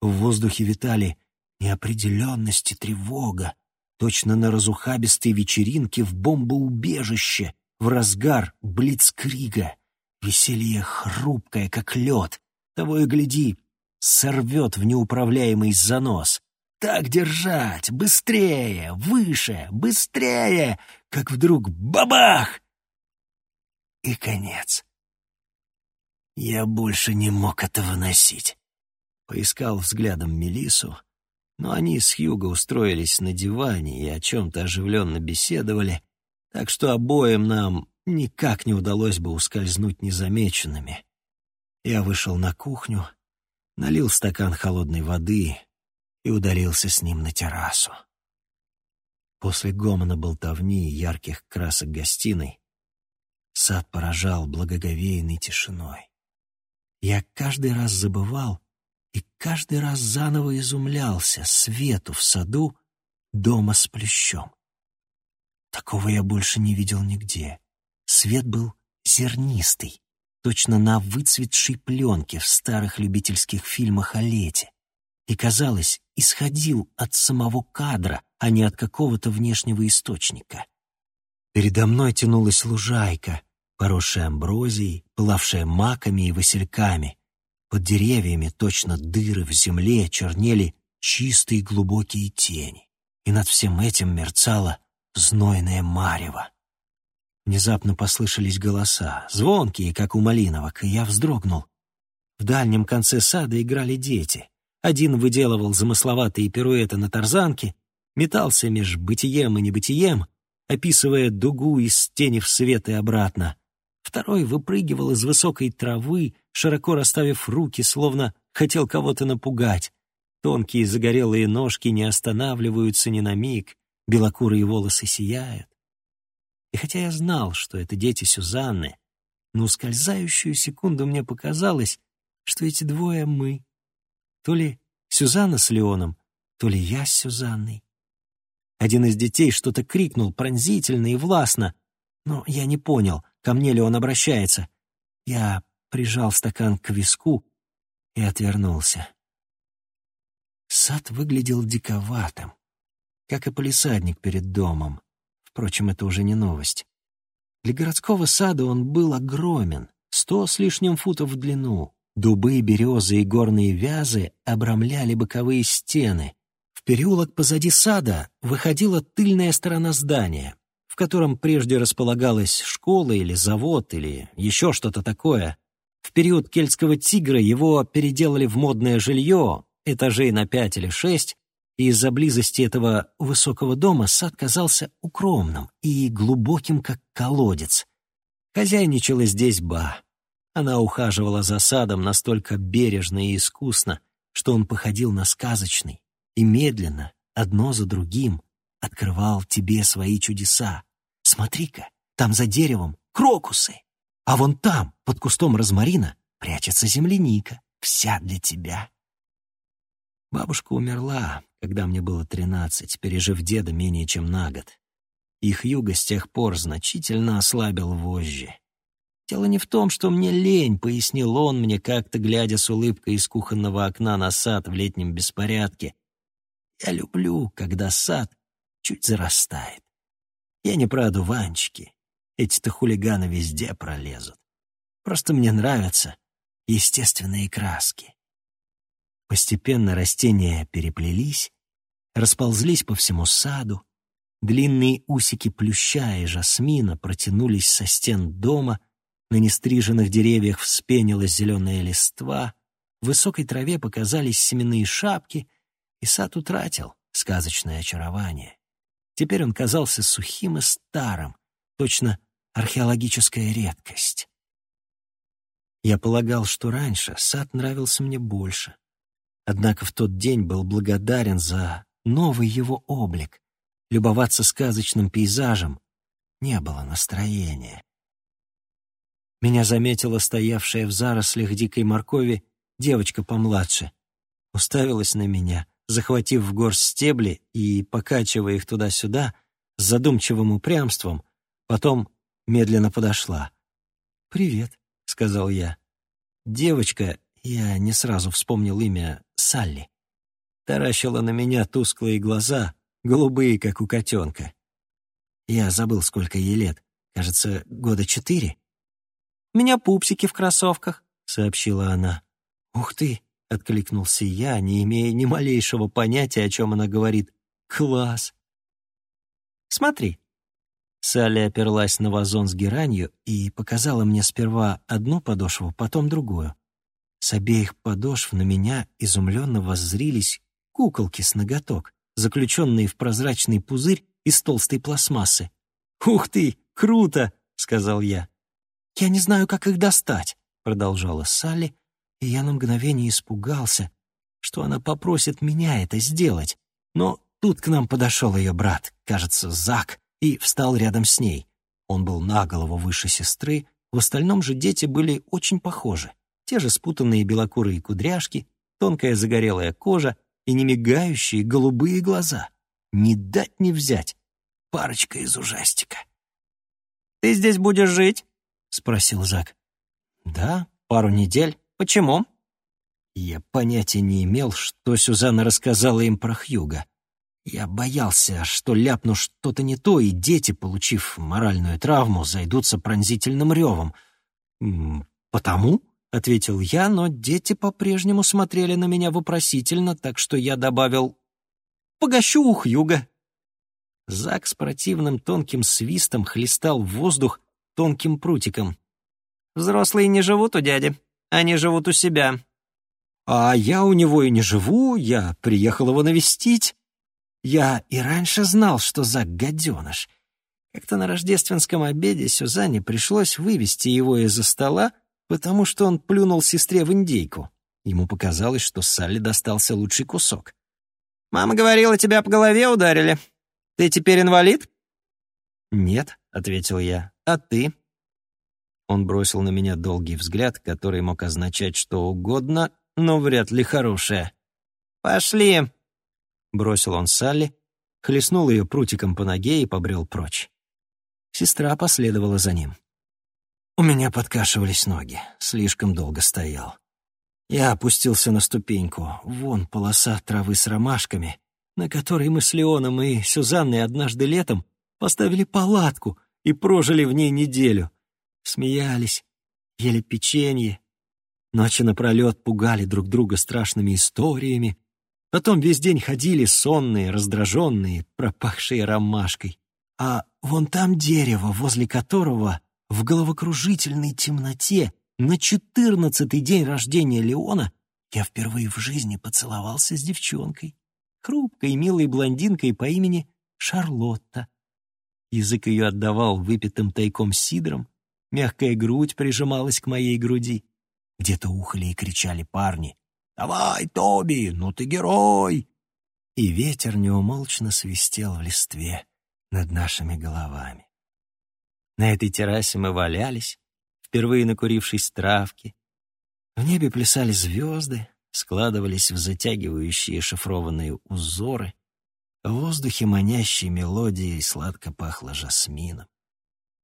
В воздухе витали неопределенность и тревога, точно на разухабистой вечеринке в бомбоубежище, в разгар блицкрига. Веселье хрупкое, как лед, того и гляди, сорвет в неуправляемый занос. Так держать, быстрее, выше, быстрее, как вдруг бабах! И конец. Я больше не мог этого носить. Поискал взглядом Мелису, но они с Хьюго устроились на диване и о чем-то оживленно беседовали, так что обоим нам никак не удалось бы ускользнуть незамеченными. Я вышел на кухню, налил стакан холодной воды и удалился с ним на террасу. После гомона болтовни и ярких красок гостиной сад поражал благоговейной тишиной. Я каждый раз забывал и каждый раз заново изумлялся свету в саду дома с плющом. Такого я больше не видел нигде. Свет был зернистый, точно на выцветшей пленке в старых любительских фильмах о лете. И, казалось, исходил от самого кадра, а не от какого-то внешнего источника. Передо мной тянулась лужайка, поросшая амброзией, пылавшая маками и васильками. Под деревьями точно дыры в земле чернели чистые глубокие тени. И над всем этим мерцало знойное марево. Внезапно послышались голоса, звонкие, как у малиновок, и я вздрогнул. В дальнем конце сада играли дети. Один выделывал замысловатые пируэты на тарзанке, метался меж бытием и небытием, описывая дугу из тени в свет и обратно. Второй выпрыгивал из высокой травы, широко расставив руки, словно хотел кого-то напугать. Тонкие загорелые ножки не останавливаются ни на миг, белокурые волосы сияют. И хотя я знал, что это дети Сюзанны, но ускользающую секунду мне показалось, что эти двое мы. То ли Сюзанна с Леоном, то ли я с Сюзанной. Один из детей что-то крикнул пронзительно и властно, но я не понял, ко мне ли он обращается. Я прижал стакан к виску и отвернулся. Сад выглядел диковатым, как и полисадник перед домом. Впрочем, это уже не новость. Для городского сада он был огромен, сто с лишним футов в длину. Дубы, березы и горные вязы обрамляли боковые стены. В переулок позади сада выходила тыльная сторона здания, в котором прежде располагалась школа или завод или еще что-то такое. В период кельтского тигра его переделали в модное жилье, этажей на пять или шесть, из-за близости этого высокого дома сад казался укромным и глубоким, как колодец. Хозяйничала здесь Ба. Она ухаживала за садом настолько бережно и искусно, что он походил на сказочный, и медленно, одно за другим, открывал тебе свои чудеса. Смотри-ка, там за деревом крокусы, а вон там, под кустом розмарина, прячется земляника, вся для тебя. Бабушка умерла, когда мне было тринадцать, пережив деда менее чем на год. Их юго с тех пор значительно ослабил вожжи. Дело не в том, что мне лень, пояснил он мне как-то, глядя с улыбкой из кухонного окна на сад в летнем беспорядке. Я люблю, когда сад чуть зарастает. Я не про одуванчики. Эти-то хулиганы везде пролезут. Просто мне нравится, естественные краски. Постепенно растения переплелись, расползлись по всему саду, длинные усики плюща и жасмина протянулись со стен дома, на нестриженных деревьях вспенилась зеленая листва, в высокой траве показались семенные шапки, и сад утратил сказочное очарование. Теперь он казался сухим и старым, точно археологическая редкость. Я полагал, что раньше сад нравился мне больше. Однако в тот день был благодарен за новый его облик. Любоваться сказочным пейзажем не было настроения. Меня заметила стоявшая в зарослях дикой моркови девочка помладше. Уставилась на меня, захватив в горсть стебли и покачивая их туда-сюда с задумчивым упрямством, потом медленно подошла. «Привет», — сказал я. Девочка, я не сразу вспомнил имя, Салли, таращила на меня тусклые глаза, голубые, как у котенка. Я забыл, сколько ей лет. Кажется, года четыре. «У меня пупсики в кроссовках», — сообщила она. «Ух ты!» — откликнулся я, не имея ни малейшего понятия, о чем она говорит. «Класс!» «Смотри». Салли оперлась на вазон с геранью и показала мне сперва одну подошву, потом другую. С обеих подошв на меня изумленно воззрились куколки с ноготок, заключенные в прозрачный пузырь из толстой пластмассы. «Ух ты, круто!» — сказал я. «Я не знаю, как их достать», — продолжала Салли, и я на мгновение испугался, что она попросит меня это сделать. Но тут к нам подошел ее брат, кажется, Зак, и встал рядом с ней. Он был на голову выше сестры, в остальном же дети были очень похожи. Те же спутанные белокурые кудряшки, тонкая загорелая кожа и немигающие голубые глаза. Не дать не взять. Парочка из ужастика.
«Ты здесь будешь жить?»
— спросил Зак. «Да, пару недель. Почему?» Я понятия не имел, что Сюзанна рассказала им про Хьюга. Я боялся, что ляпну что-то не то, и дети, получив моральную травму, зайдутся пронзительным ревом. «Потому?» — ответил я, но дети по-прежнему смотрели на меня вопросительно, так что я добавил «Погощу у Хьюга». Зак с противным тонким свистом хлестал в воздух тонким прутиком.
«Взрослые не живут у дяди, они живут у себя».
«А я у него и не живу, я приехал его навестить. Я и раньше знал, что Зак гаденыш. Как-то на рождественском обеде Сюзанне пришлось вывести его из-за стола, потому что он плюнул сестре в индейку. Ему показалось, что Салли достался лучший кусок.
«Мама говорила, тебя по голове ударили. Ты теперь инвалид?»
«Нет», — ответил я. «А ты?» Он бросил на меня долгий взгляд, который мог означать что угодно, но вряд ли хорошее.
«Пошли!»
— бросил он Салли, хлестнул ее прутиком по ноге и побрел прочь. Сестра последовала за ним. У меня подкашивались ноги, слишком долго стоял. Я опустился на ступеньку, вон полоса травы с ромашками, на которой мы с Леоном и Сюзанной однажды летом поставили палатку и прожили в ней неделю. Смеялись, ели печенье, ночи напролет пугали друг друга страшными историями, потом весь день ходили сонные, раздраженные, пропахшие ромашкой. А вон там дерево, возле которого в головокружительной темноте на четырнадцатый день рождения Леона я впервые в жизни поцеловался с девчонкой, хрупкой милой блондинкой по имени Шарлотта. Язык ее отдавал выпитым тайком сидром, мягкая грудь прижималась к моей груди. Где-то ухали и кричали парни. «Давай, Тоби, ну ты герой!» И ветер неумолчно свистел в листве над нашими головами. На этой террасе мы валялись, впервые накурившись травки. В небе плясали звезды, складывались в затягивающие шифрованные узоры. В воздухе манящей мелодией сладко пахло жасмином.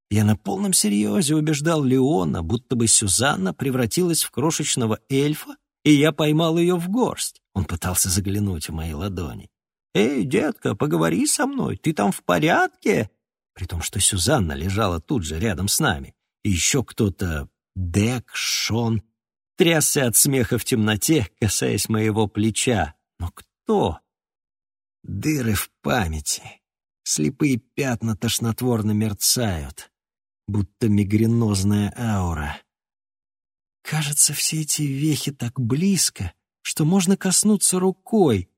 Я на полном серьезе убеждал Леона, будто бы Сюзанна превратилась в крошечного эльфа, и я поймал ее в горсть. Он пытался заглянуть в мои ладони. «Эй, детка, поговори со мной, ты там в порядке?» При том, что Сюзанна лежала тут же рядом с нами. И еще кто-то, Дек, Шон.
трясся от смеха в темноте, касаясь моего плеча. Но кто? Дыры в памяти. Слепые пятна тошнотворно мерцают, будто мигренозная аура. Кажется, все эти вехи так близко, что можно коснуться рукой,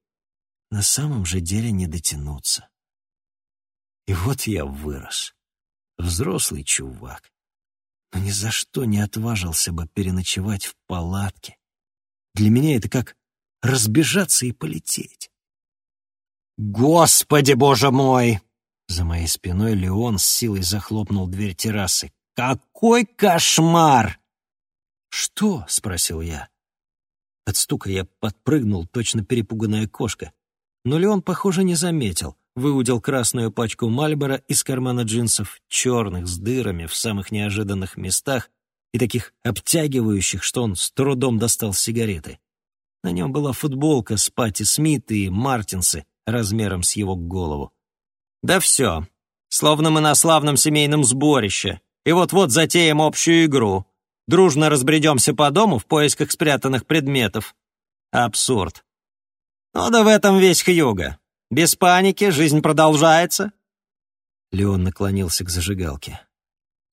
на самом же деле не дотянуться. И вот я вырос. Взрослый чувак. Но ни за что не отважился бы переночевать в палатке. Для меня это как разбежаться и полететь. «Господи, боже мой!» За моей спиной Леон с силой захлопнул дверь террасы. «Какой кошмар!» «Что?» — спросил я. От стука я подпрыгнул, точно перепуганная кошка. Но Леон, похоже, не заметил. Выудил красную пачку Мальбора из кармана джинсов, черных, с дырами в самых неожиданных местах и таких обтягивающих, что он с трудом достал сигареты. На нем была футболка с Пати Смит и Мартинсы размером с его голову. «Да все. Словно мы на славном семейном сборище. И вот-вот затеем общую игру. Дружно разбредемся по дому в поисках спрятанных предметов. Абсурд. Ну да в этом весь Хьюга. Без паники, жизнь продолжается. Леон наклонился к зажигалке.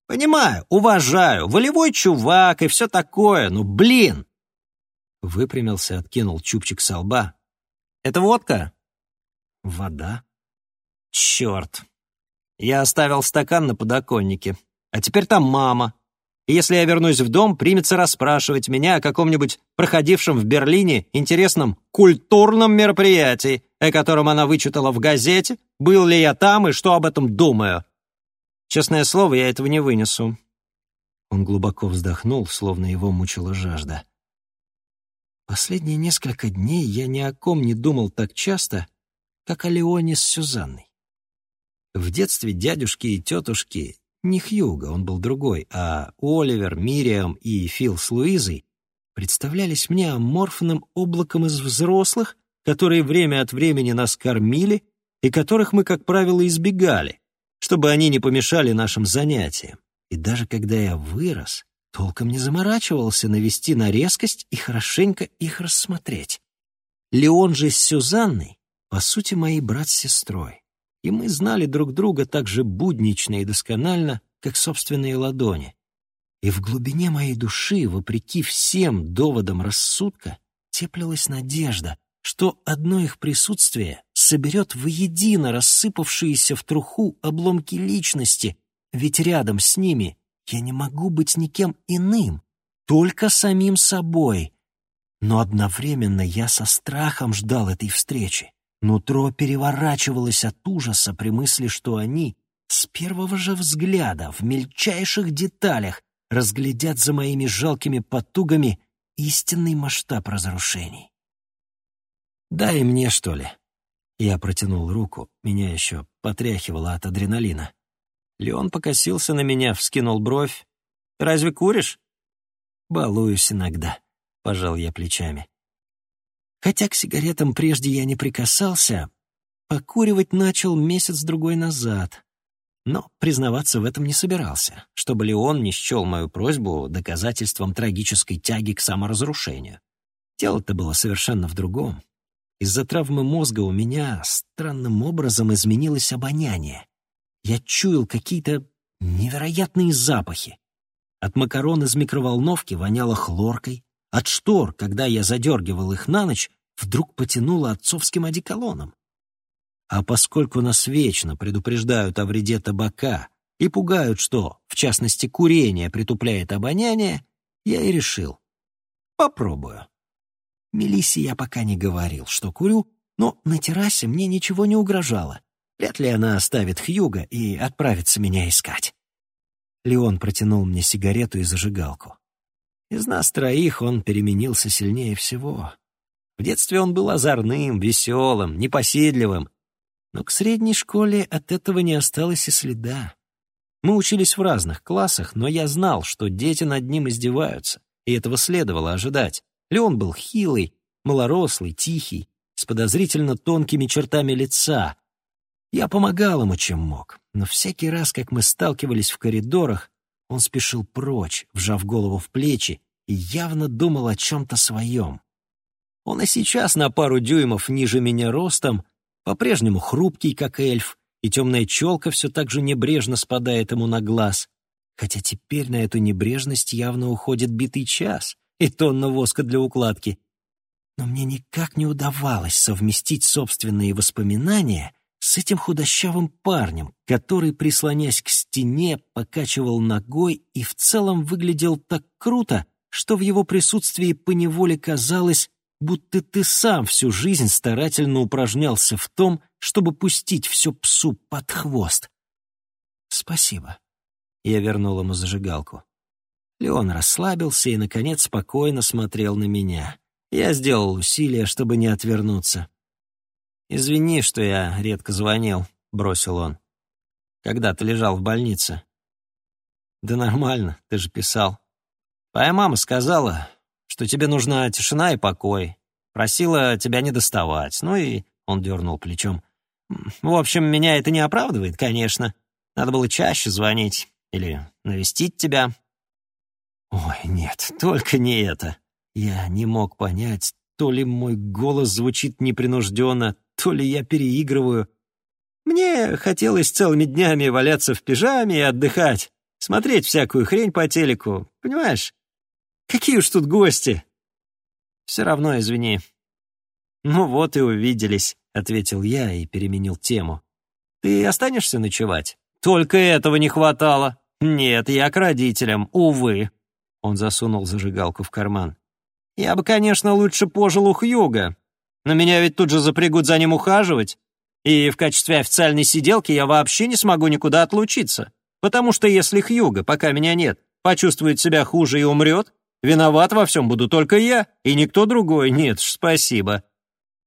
Понимаю, уважаю, волевой чувак и все такое, но, блин! Выпрямился, откинул чубчик со лба. Это водка? Вода. Черт. Я оставил стакан на подоконнике. А теперь там мама и если я вернусь в дом, примется расспрашивать меня о каком-нибудь проходившем в Берлине интересном культурном мероприятии, о котором она вычитала в газете, был ли я там и что об этом думаю. Честное слово, я этого не вынесу». Он глубоко вздохнул, словно его мучила жажда. Последние несколько дней я ни о ком не думал так часто, как о Леоне с Сюзанной. В детстве дядюшки и тетушки не Хьюго, он был другой, а Оливер, Мириам и Фил с Луизой представлялись мне аморфным облаком из взрослых, которые время от времени нас кормили и которых мы, как правило, избегали, чтобы они не помешали нашим занятиям. И даже когда я вырос, толком не заморачивался навести на резкость и хорошенько их рассмотреть. Леон же с Сюзанной, по сути, мои брат с сестрой и мы знали друг друга так же буднично и досконально, как собственные ладони. И в глубине моей души, вопреки всем доводам рассудка, теплилась надежда, что одно их присутствие соберет воедино рассыпавшиеся в труху обломки личности, ведь рядом с ними я не могу быть никем иным, только самим собой. Но одновременно я со страхом ждал этой встречи. Нутро переворачивалось от ужаса при мысли, что они с первого же взгляда в мельчайших деталях разглядят за моими жалкими потугами истинный масштаб разрушений. «Дай мне, что ли?» Я протянул руку, меня еще потряхивало от адреналина. Леон покосился на меня, вскинул бровь. «Разве куришь?» «Балуюсь иногда», — пожал я плечами. Хотя к сигаретам прежде я не прикасался, покуривать начал месяц-другой назад. Но признаваться в этом не собирался, чтобы Леон не счел мою просьбу доказательством трагической тяги к саморазрушению. Дело-то было совершенно в другом. Из-за травмы мозга у меня странным образом изменилось обоняние. Я чуял какие-то невероятные запахи. От макарон из микроволновки воняло хлоркой, от штор, когда я задергивал их на ночь, вдруг потянуло отцовским одеколоном. А поскольку нас вечно предупреждают о вреде табака и пугают, что, в частности, курение притупляет обоняние, я и решил. Попробую. Мелиссе я пока не говорил, что курю, но на террасе мне ничего не угрожало. Вряд ли она оставит Хьюга и отправится меня искать. Леон протянул мне сигарету и зажигалку. Из нас троих он переменился сильнее всего. В детстве он был озорным, веселым, непоседливым. Но к средней школе от этого не осталось и следа. Мы учились в разных классах, но я знал, что дети над ним издеваются, и этого следовало ожидать. Леон был хилый, малорослый, тихий, с подозрительно тонкими чертами лица. Я помогал ему, чем мог, но всякий раз, как мы сталкивались в коридорах, он спешил прочь, вжав голову в плечи и явно думал о чем-то своем. Он и сейчас на пару дюймов ниже меня ростом, по-прежнему хрупкий, как эльф, и темная челка все так же небрежно спадает ему на глаз, хотя теперь на эту небрежность явно уходит битый час и тонна воска для укладки. Но мне никак не удавалось совместить собственные воспоминания с этим худощавым парнем, который, прислонясь к стене, покачивал ногой и в целом выглядел так круто, что в его присутствии поневоле казалось, будто ты сам всю жизнь старательно упражнялся в том, чтобы пустить все псу под хвост. «Спасибо». Я вернул ему зажигалку. Леон расслабился и, наконец, спокойно смотрел на меня. Я сделал усилие, чтобы не отвернуться. «Извини, что я редко звонил», — бросил он. «Когда ты лежал в больнице?» «Да нормально, ты же писал. Твоя мама сказала, что тебе нужна тишина и покой. Просила тебя не доставать. Ну и он дернул плечом. В общем, меня это не оправдывает, конечно. Надо было чаще звонить или навестить тебя. Ой, нет, только не это. Я не мог понять, то ли мой голос звучит непринужденно, то ли я переигрываю. Мне хотелось целыми днями валяться в пижаме и отдыхать, смотреть всякую хрень по телеку, понимаешь? Какие уж тут гости. Все равно извини. Ну вот и увиделись, ответил я и переменил тему. Ты останешься ночевать? Только этого не хватало. Нет, я к родителям, увы. Он засунул зажигалку в карман. Я бы, конечно, лучше пожил у Хьюга, но меня ведь тут же запрягут за ним ухаживать. И в качестве официальной сиделки я вообще не смогу никуда отлучиться. Потому что если Хьюга, пока меня нет, почувствует себя хуже и умрет, Виноват во всем буду только я, и никто другой. Нет, спасибо.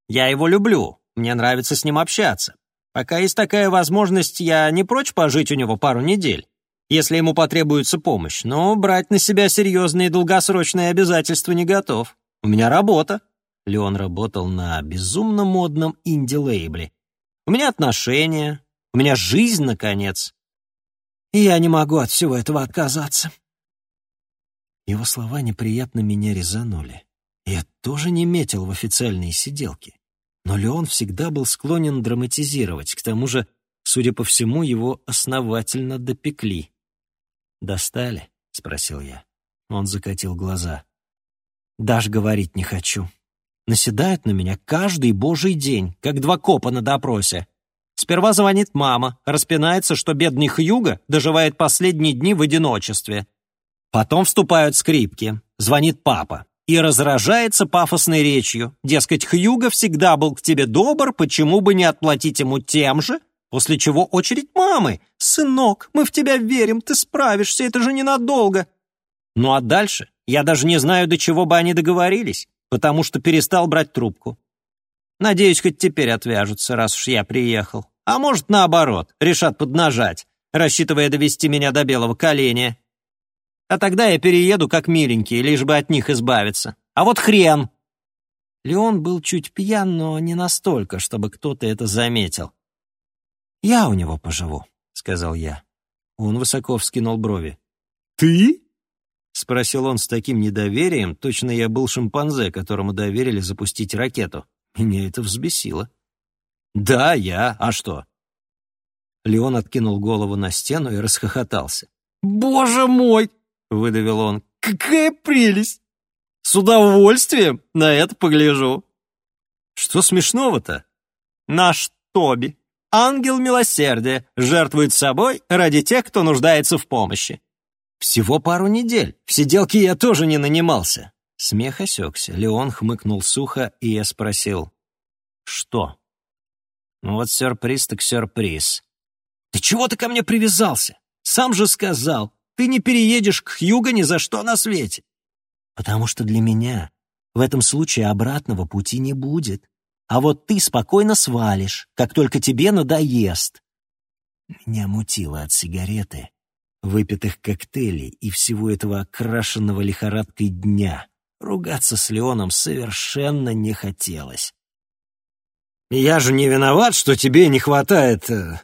Я его люблю, мне нравится с ним общаться. Пока есть такая возможность, я не прочь пожить у него пару недель, если ему потребуется помощь, но брать на себя серьезные долгосрочные обязательства не готов. У меня работа. Леон работал на безумно модном инди-лейбле. У меня отношения, у меня жизнь, наконец. И я не могу от всего этого отказаться. Его слова неприятно меня резанули. Я тоже не метил в официальные сиделки. Но Леон всегда был склонен драматизировать, к тому же, судя по всему, его основательно допекли. «Достали?» — спросил я. Он закатил глаза. «Даже говорить не хочу. Наседают на меня каждый божий день, как два копа на допросе. Сперва звонит мама, распинается, что бедный Хьюго доживает последние дни в одиночестве. Потом вступают скрипки, звонит папа и разражается пафосной речью. Дескать, Хьюго всегда был к тебе добр, почему бы не отплатить ему тем же? После чего очередь мамы. «Сынок, мы в тебя верим, ты справишься, это же ненадолго». Ну а дальше я даже не знаю, до чего бы они договорились, потому что перестал брать трубку. Надеюсь, хоть теперь отвяжутся, раз уж я приехал. А может, наоборот, решат поднажать, рассчитывая довести меня до белого коленя. А тогда я перееду как миленький, лишь бы от них избавиться. А вот хрен!» Леон был чуть пьян, но не настолько, чтобы кто-то это заметил. «Я у него поживу», — сказал я. Он высоко вскинул брови. «Ты?» — спросил он с таким недоверием, точно я был шимпанзе, которому доверили запустить ракету. Меня это взбесило. «Да, я. А что?» Леон откинул голову на стену и расхохотался. «Боже мой! выдавил он. «Какая прелесть! С удовольствием на это погляжу!» «Что смешного-то?» «Наш Тоби, ангел милосердия, жертвует собой ради тех, кто нуждается в помощи. Всего пару недель. В сиделке я тоже не нанимался». Смех осекся. Леон хмыкнул сухо, и я спросил. «Что?» «Ну вот сюрприз так сюрприз». «Ты чего ты ко мне привязался? Сам же сказал, ты не переедешь к Хьюго ни за что на свете. Потому что для меня в этом случае обратного пути не будет. А вот ты спокойно свалишь, как только тебе надоест. Меня мутило от сигареты, выпитых коктейлей и всего этого окрашенного лихорадкой дня. Ругаться с Леоном совершенно не хотелось. «Я же не виноват, что тебе не хватает... Э,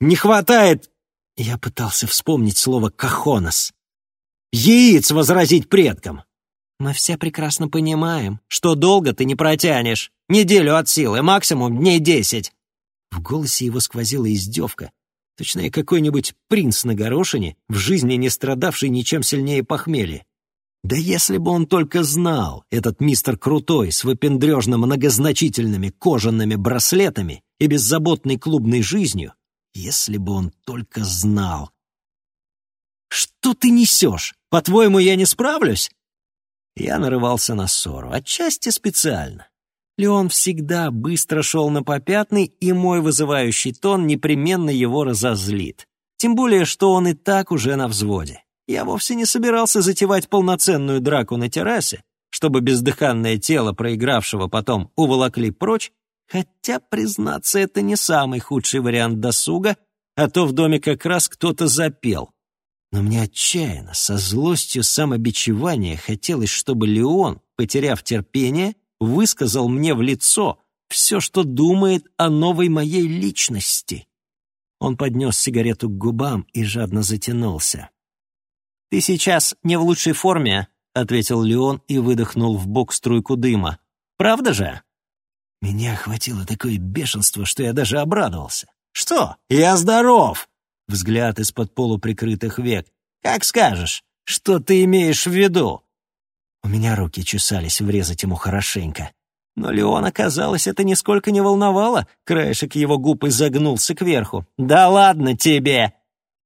не хватает я пытался вспомнить слово «кахонос».
яиц возразить предкам.
Мы все прекрасно понимаем, что долго ты не протянешь. Неделю от силы, максимум дней десять.
В голосе его сквозила издевка. Точно я какой-нибудь принц на горошине, в жизни не страдавший ничем сильнее похмелья. Да если бы он только знал, этот мистер Крутой с выпендрежно многозначительными кожаными браслетами и беззаботной клубной жизнью, если бы он только знал. «Что ты несешь? По-твоему, я не справлюсь?» Я нарывался на ссору, отчасти специально. Леон всегда быстро шел на попятный, и мой вызывающий тон непременно его разозлит. Тем более, что он и так уже на взводе. Я вовсе не собирался затевать полноценную драку на террасе, чтобы бездыханное тело проигравшего потом уволокли прочь, хотя, признаться, это не самый худший вариант досуга, а то в доме как раз кто-то запел. Но мне отчаянно, со злостью самобичевания хотелось, чтобы Леон, потеряв терпение, высказал мне в лицо все, что думает о новой моей личности. Он поднес сигарету к губам и жадно затянулся.
«Ты сейчас не в лучшей форме», — ответил Леон и выдохнул в бок струйку дыма. «Правда же?»
Меня охватило такое бешенство, что я даже обрадовался.
«Что? Я здоров!»
Взгляд из-под полуприкрытых век.
«Как скажешь. Что ты имеешь в виду?»
У меня руки чесались врезать ему хорошенько.
Но Леона, казалось, это нисколько не волновало. Краешек его губ изогнулся кверху. «Да ладно тебе!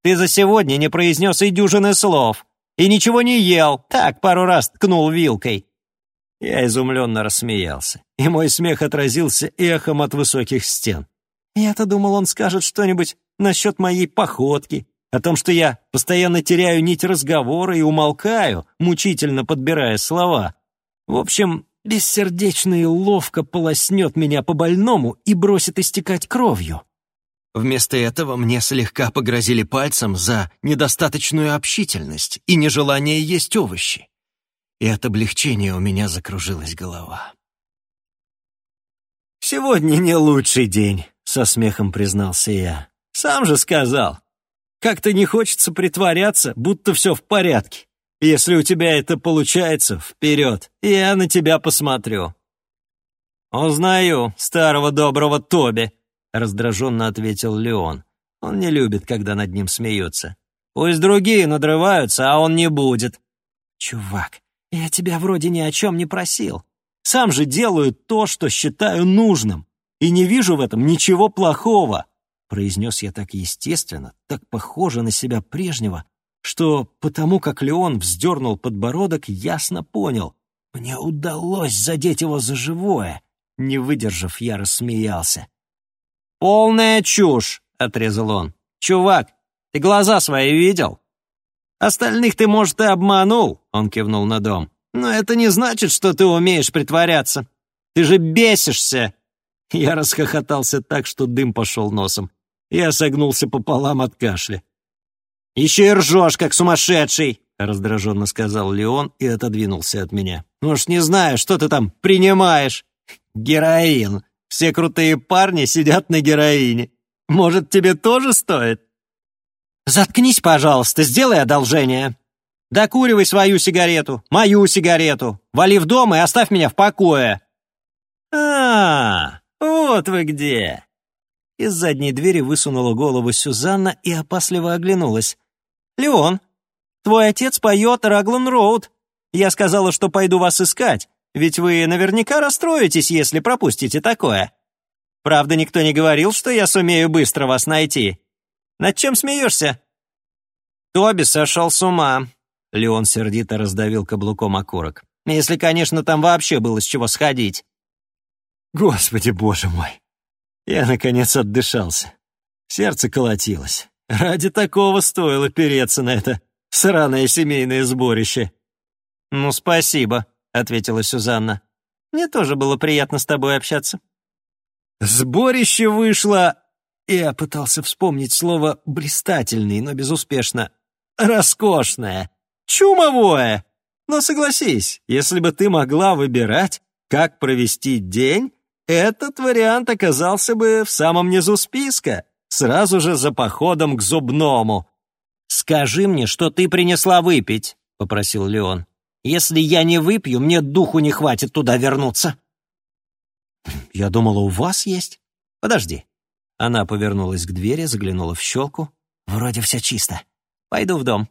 Ты за сегодня не произнес и дюжины слов. И ничего не ел. Так, пару раз ткнул вилкой».
Я изумленно рассмеялся, и мой смех отразился эхом от высоких стен.
Я-то думал, он скажет что-нибудь насчет моей походки, о том, что я постоянно теряю нить разговора и умолкаю, мучительно подбирая слова. В общем, бессердечно и ловко полоснет меня по больному и бросит истекать кровью.
Вместо этого мне слегка погрозили пальцем за недостаточную общительность и нежелание есть овощи. И от облегчения у меня закружилась голова.
«Сегодня не лучший день», — со смехом признался я. «Сам же сказал. Как-то не хочется притворяться, будто все в порядке. Если у тебя это получается, вперед, я на тебя посмотрю». «Узнаю старого доброго Тоби», — раздраженно ответил Леон. «Он не любит, когда над ним смеются. Пусть другие надрываются, а он не будет».
«Чувак, я тебя вроде ни о чем не просил. Сам же делаю то, что считаю нужным, и не вижу в этом ничего плохого произнес я так естественно, так похоже на себя прежнего, что потому как Леон вздернул подбородок, ясно понял. Мне удалось задеть его за живое. Не выдержав, я рассмеялся.
«Полная чушь!» — отрезал он. «Чувак, ты глаза свои видел?» «Остальных ты, может, и обманул», — он кивнул на дом. «Но это не значит, что ты умеешь притворяться. Ты же бесишься!» Я расхохотался так, что дым пошел носом. Я согнулся пополам от кашля. «Еще и ржешь, как сумасшедший!» — раздраженно сказал Леон и отодвинулся от меня. «Может, не знаю, что ты там принимаешь?» «Героин. Все крутые парни сидят на героине. Может, тебе тоже стоит?» «Заткнись, пожалуйста, сделай одолжение. Докуривай свою сигарету, мою сигарету. Вали в дом и оставь меня в покое». «А, вот вы где!» Из задней двери высунула голову Сюзанна и опасливо оглянулась. «Леон, твой отец поет Раглан Роуд. Я сказала, что пойду вас искать, ведь вы наверняка расстроитесь, если пропустите такое. Правда, никто не говорил, что я сумею быстро вас найти. Над чем смеешься?» «Тоби сошел с ума», — Леон сердито раздавил каблуком окурок. «Если, конечно, там вообще было с чего сходить».
«Господи, боже мой!» Я, наконец, отдышался. Сердце колотилось. Ради такого стоило переться на это сраное семейное сборище.
«Ну, спасибо», — ответила Сюзанна. «Мне тоже было приятно с тобой общаться».
Сборище вышло... Я пытался вспомнить слово «блистательный», но безуспешно. «Роскошное», «чумовое». Но согласись, если бы ты могла выбирать, как провести день, этот вариант оказался бы в самом низу списка, сразу же за походом к зубному.
«Скажи мне, что ты принесла выпить», попросил Леон. «Если я не выпью, мне духу не хватит туда вернуться». «Я думала, у вас есть?» «Подожди». Она повернулась к двери, заглянула в щелку. «Вроде все чисто. Пойду в дом.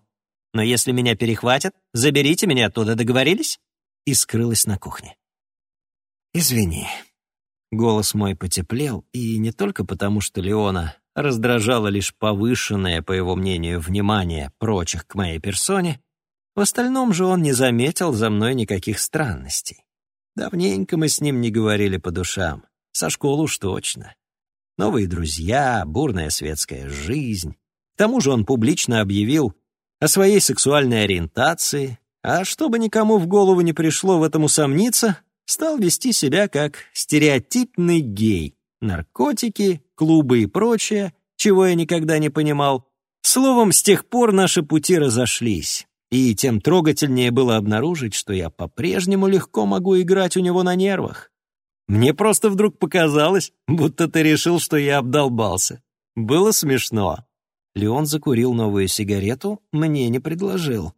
Но если меня перехватят, заберите меня оттуда, договорились?» И скрылась на кухне.
«Извини». Голос мой потеплел, и не только потому, что Леона раздражало лишь повышенное, по его мнению, внимание прочих к моей персоне, в остальном же он не заметил за мной никаких странностей. Давненько мы с ним не говорили по душам, со школы уж точно. Новые друзья, бурная светская жизнь. К тому же он публично объявил о своей сексуальной ориентации, а чтобы никому в голову не пришло в этом усомниться, стал вести себя как стереотипный гей. Наркотики, клубы и прочее, чего я никогда не понимал. Словом, с тех пор наши пути разошлись. И тем трогательнее было обнаружить, что я по-прежнему легко могу играть у него на нервах. Мне просто вдруг показалось, будто ты решил, что я обдолбался. Было смешно. Леон закурил новую сигарету, мне не предложил.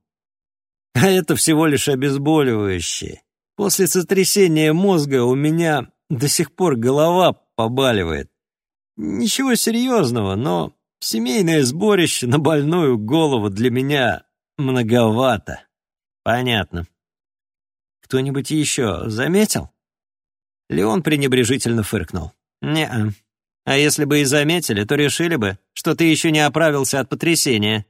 А это всего лишь обезболивающее. После сотрясения мозга у меня до сих пор голова побаливает. Ничего серьезного, но семейное сборище на больную голову для меня многовато. Понятно. Кто-нибудь еще заметил? Леон пренебрежительно фыркнул. «Не-а. А если бы и заметили, то решили бы, что ты еще не оправился от потрясения.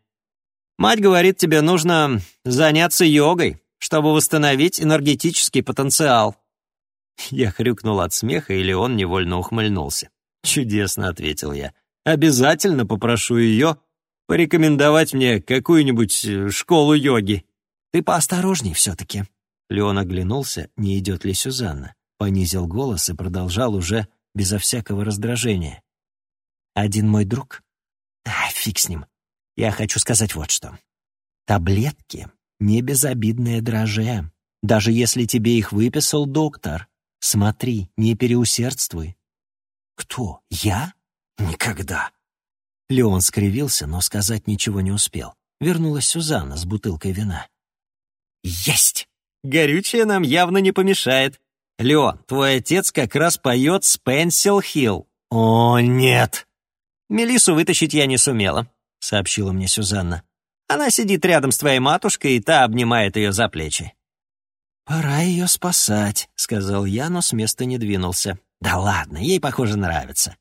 Мать говорит, тебе нужно заняться йогой, чтобы восстановить энергетический потенциал». Я хрюкнул от смеха, и Леон невольно ухмыльнулся. «Чудесно», — ответил я. «Обязательно попрошу ее порекомендовать мне какую-нибудь э, школу йоги». «Ты поосторожней все-таки». Леон оглянулся, не идет ли Сюзанна, понизил голос и продолжал уже безо всякого раздражения. «Один мой друг...» «А, фиг с ним. Я хочу сказать вот что. Таблетки — не безобидное дрожжи. Даже если тебе их выписал доктор, смотри, не переусердствуй. «Кто? Я? Никогда!» Леон скривился, но сказать ничего не успел. Вернулась Сюзанна с бутылкой вина. «Есть! Горючее нам явно не помешает. Леон, твой отец как раз поет «Спенсил Хилл». «О, нет!» «Мелиссу вытащить я не сумела», — сообщила мне Сюзанна. «Она сидит рядом с твоей матушкой, и та обнимает ее за плечи». «Пора ее спасать», — сказал я, но с места не двинулся. Да ладно, ей, похоже, нравится.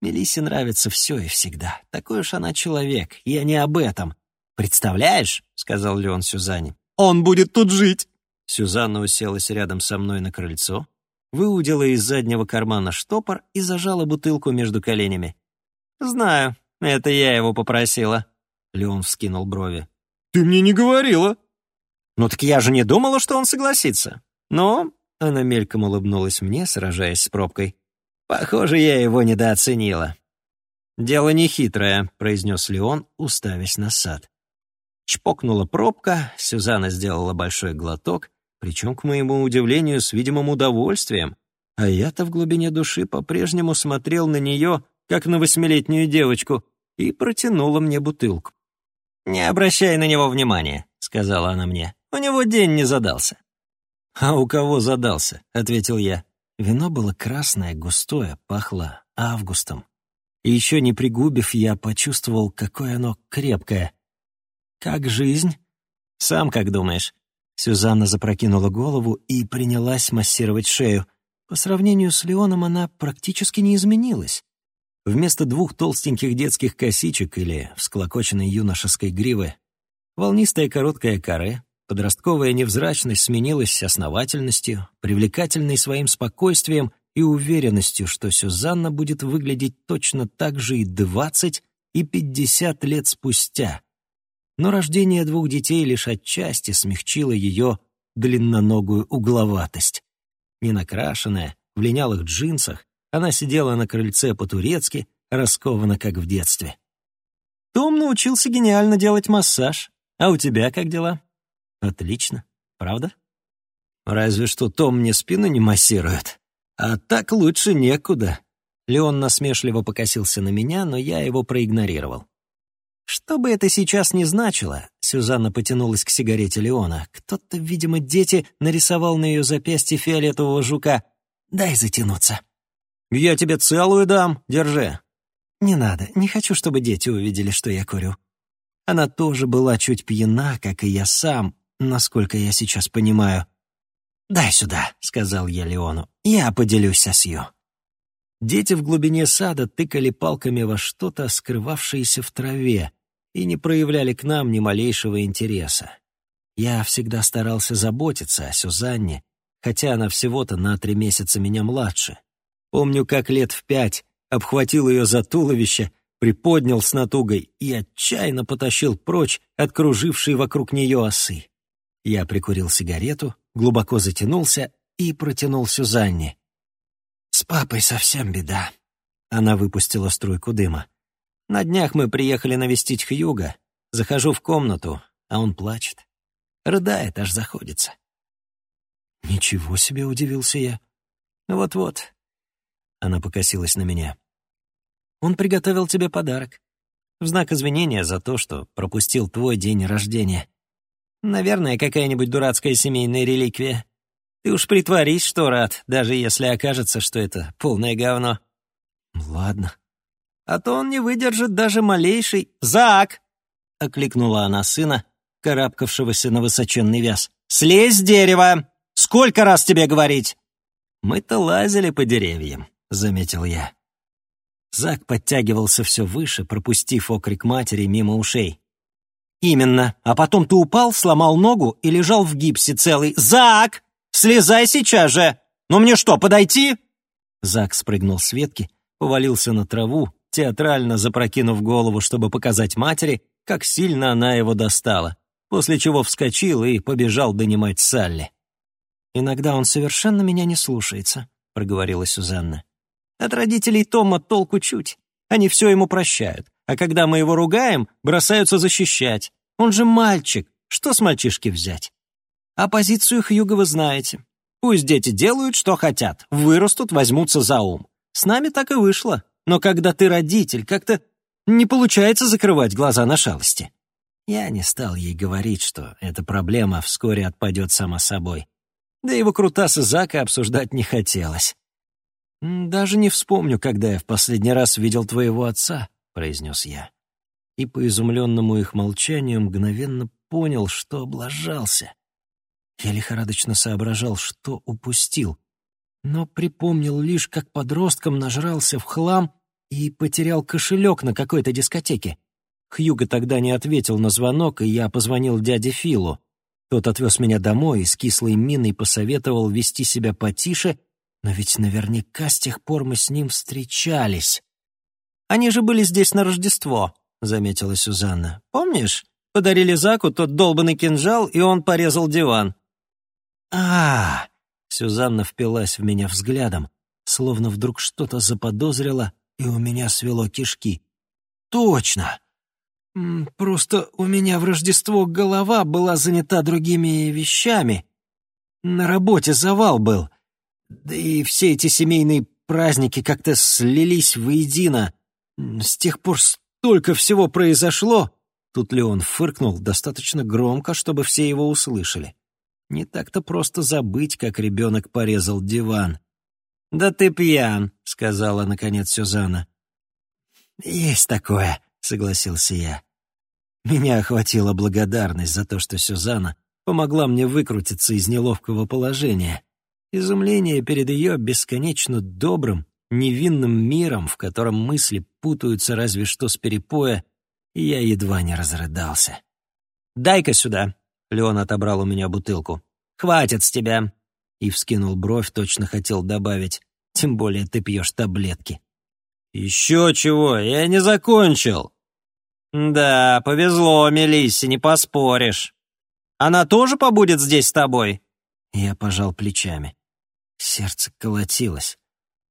Мелиссе нравится все и всегда. Такой уж она человек, я не об этом. «Представляешь?» — сказал Леон Сюзанне. «Он будет тут жить!» Сюзанна уселась рядом со мной на крыльцо, выудила из заднего кармана штопор и зажала бутылку между коленями. «Знаю, это я его попросила». Леон вскинул брови.
«Ты мне не говорила».
«Ну так я же не думала, что он согласится. Но она мельком улыбнулась мне, сражаясь с пробкой. «Похоже, я его недооценила». «Дело нехитрое», — произнес Леон, уставясь на сад. Чпокнула пробка, Сюзанна сделала большой глоток, причем, к моему удивлению, с видимым удовольствием, а я-то в глубине души по-прежнему смотрел на нее, как на восьмилетнюю девочку, и протянула мне бутылку. «Не обращай на него внимания», — сказала она мне. «У него день не задался». «А у кого задался?» — ответил я. Вино было красное, густое, пахло августом. И еще не пригубив, я почувствовал, какое оно крепкое. «Как жизнь?» «Сам как думаешь?» Сюзанна запрокинула голову и принялась массировать шею. По сравнению с Леоном она практически не изменилась. Вместо двух толстеньких детских косичек или всклокоченной юношеской гривы волнистая короткая каре, Подростковая невзрачность сменилась основательностью, привлекательной своим спокойствием и уверенностью, что Сюзанна будет выглядеть точно так же и двадцать, и пятьдесят лет спустя. Но рождение двух детей лишь отчасти смягчило ее длинноногую угловатость. Ненакрашенная, в линялых джинсах, она сидела на крыльце по-турецки, раскована, как в детстве. Том научился гениально делать массаж. А у тебя как дела? Отлично, правда? Разве что Том мне спину не массирует. А так лучше некуда. Леон насмешливо покосился на меня, но я его проигнорировал.
Что бы это сейчас ни значило, Сюзанна потянулась к сигарете Леона. Кто-то, видимо, дети, нарисовал на ее запястье фиолетового жука. «Дай затянуться».
«Я тебе целую дам, держи».
«Не надо, не хочу, чтобы дети увидели, что я курю». Она тоже была чуть пьяна, как и я сам, насколько я сейчас понимаю. «Дай сюда», — сказал я Леону. «Я поделюсь со Сью». Дети в глубине сада тыкали палками во что-то, скрывавшееся в траве, и не проявляли к нам ни малейшего интереса. Я всегда старался заботиться о Сюзанне, хотя она всего-то на три месяца меня младше. Помню, как лет в пять обхватил ее за туловище, приподнял с натугой и отчаянно потащил прочь от кружившей вокруг нее осы. Я прикурил сигарету, глубоко затянулся и протянул Сюзанне. «С папой совсем беда». Она выпустила струйку дыма. На днях мы приехали навестить Хьюга. Захожу в комнату, а он плачет. Рыдает, аж заходится. «Ничего себе!» — удивился я. «Вот-вот». Она покосилась на меня. «Он приготовил тебе подарок. В знак извинения за то, что пропустил твой день рождения. Наверное, какая-нибудь дурацкая семейная реликвия. Ты уж притворись, что рад, даже если окажется, что это полное говно». «Ладно», а то он не выдержит даже малейший... «Зак!» — окликнула она сына, карабкавшегося на высоченный вяз. «Слезь с дерева! Сколько раз тебе говорить?» «Мы-то лазили по деревьям», — заметил я. Зак подтягивался все выше, пропустив окрик матери мимо ушей. «Именно. А потом ты упал, сломал ногу и лежал в гипсе целый. Зак! Слезай сейчас же! Ну мне что, подойти?» Зак спрыгнул с ветки, повалился на траву, театрально запрокинув голову, чтобы показать матери, как сильно она его достала, после чего вскочил и побежал донимать Салли. «Иногда он совершенно меня не слушается», — проговорила Сюзанна. «От родителей Тома толку чуть. Они все ему прощают, а когда мы его ругаем, бросаются защищать. Он же мальчик, что с мальчишки взять? А позицию Хьюга вы знаете. Пусть дети делают, что хотят, вырастут, возьмутся за ум. С нами так и вышло. Но когда ты родитель, как-то не получается закрывать глаза на шалости. Я не стал ей говорить, что эта проблема вскоре отпадет сама собой. Да его крутасы Зака обсуждать не хотелось. «Даже не вспомню, когда я в последний раз видел твоего отца», — произнес я. И по изумленному их молчанию мгновенно понял, что облажался. Я лихорадочно соображал, что упустил, но припомнил лишь, как подростком нажрался в хлам и потерял кошелек на какой-то дискотеке. Хьюго тогда не ответил на звонок, и я позвонил дяде Филу. Тот отвез меня домой и с кислой миной посоветовал вести себя потише, но ведь наверняка с тех пор мы с ним встречались. «Они же были здесь на Рождество», — заметила Сюзанна. «Помнишь? Подарили Заку тот долбанный кинжал, и он порезал диван». а, Сюзанна впилась в меня взглядом, словно вдруг что-то заподозрила и у меня свело кишки. «Точно! Просто у меня в Рождество голова была занята другими вещами. На работе завал был. Да и все эти семейные праздники как-то слились воедино. С тех пор столько всего произошло!» Тут Леон фыркнул достаточно громко, чтобы все его услышали. Не так-то просто забыть, как ребенок порезал диван. «Да ты пьян», — сказала, наконец, Сюзанна. «Есть такое», — согласился я. Меня охватила благодарность за то, что Сюзанна помогла мне выкрутиться из неловкого положения. Изумление перед ее бесконечно добрым, невинным миром, в котором мысли путаются разве что с перепоя, я едва не разрыдался. «Дай-ка сюда», — Леон отобрал у меня бутылку. «Хватит с тебя и вскинул бровь, точно хотел добавить. Тем более ты пьешь таблетки. «Еще чего, я не закончил». «Да, повезло, Мелиссе, не поспоришь. Она тоже побудет здесь с тобой?» Я пожал плечами. Сердце колотилось.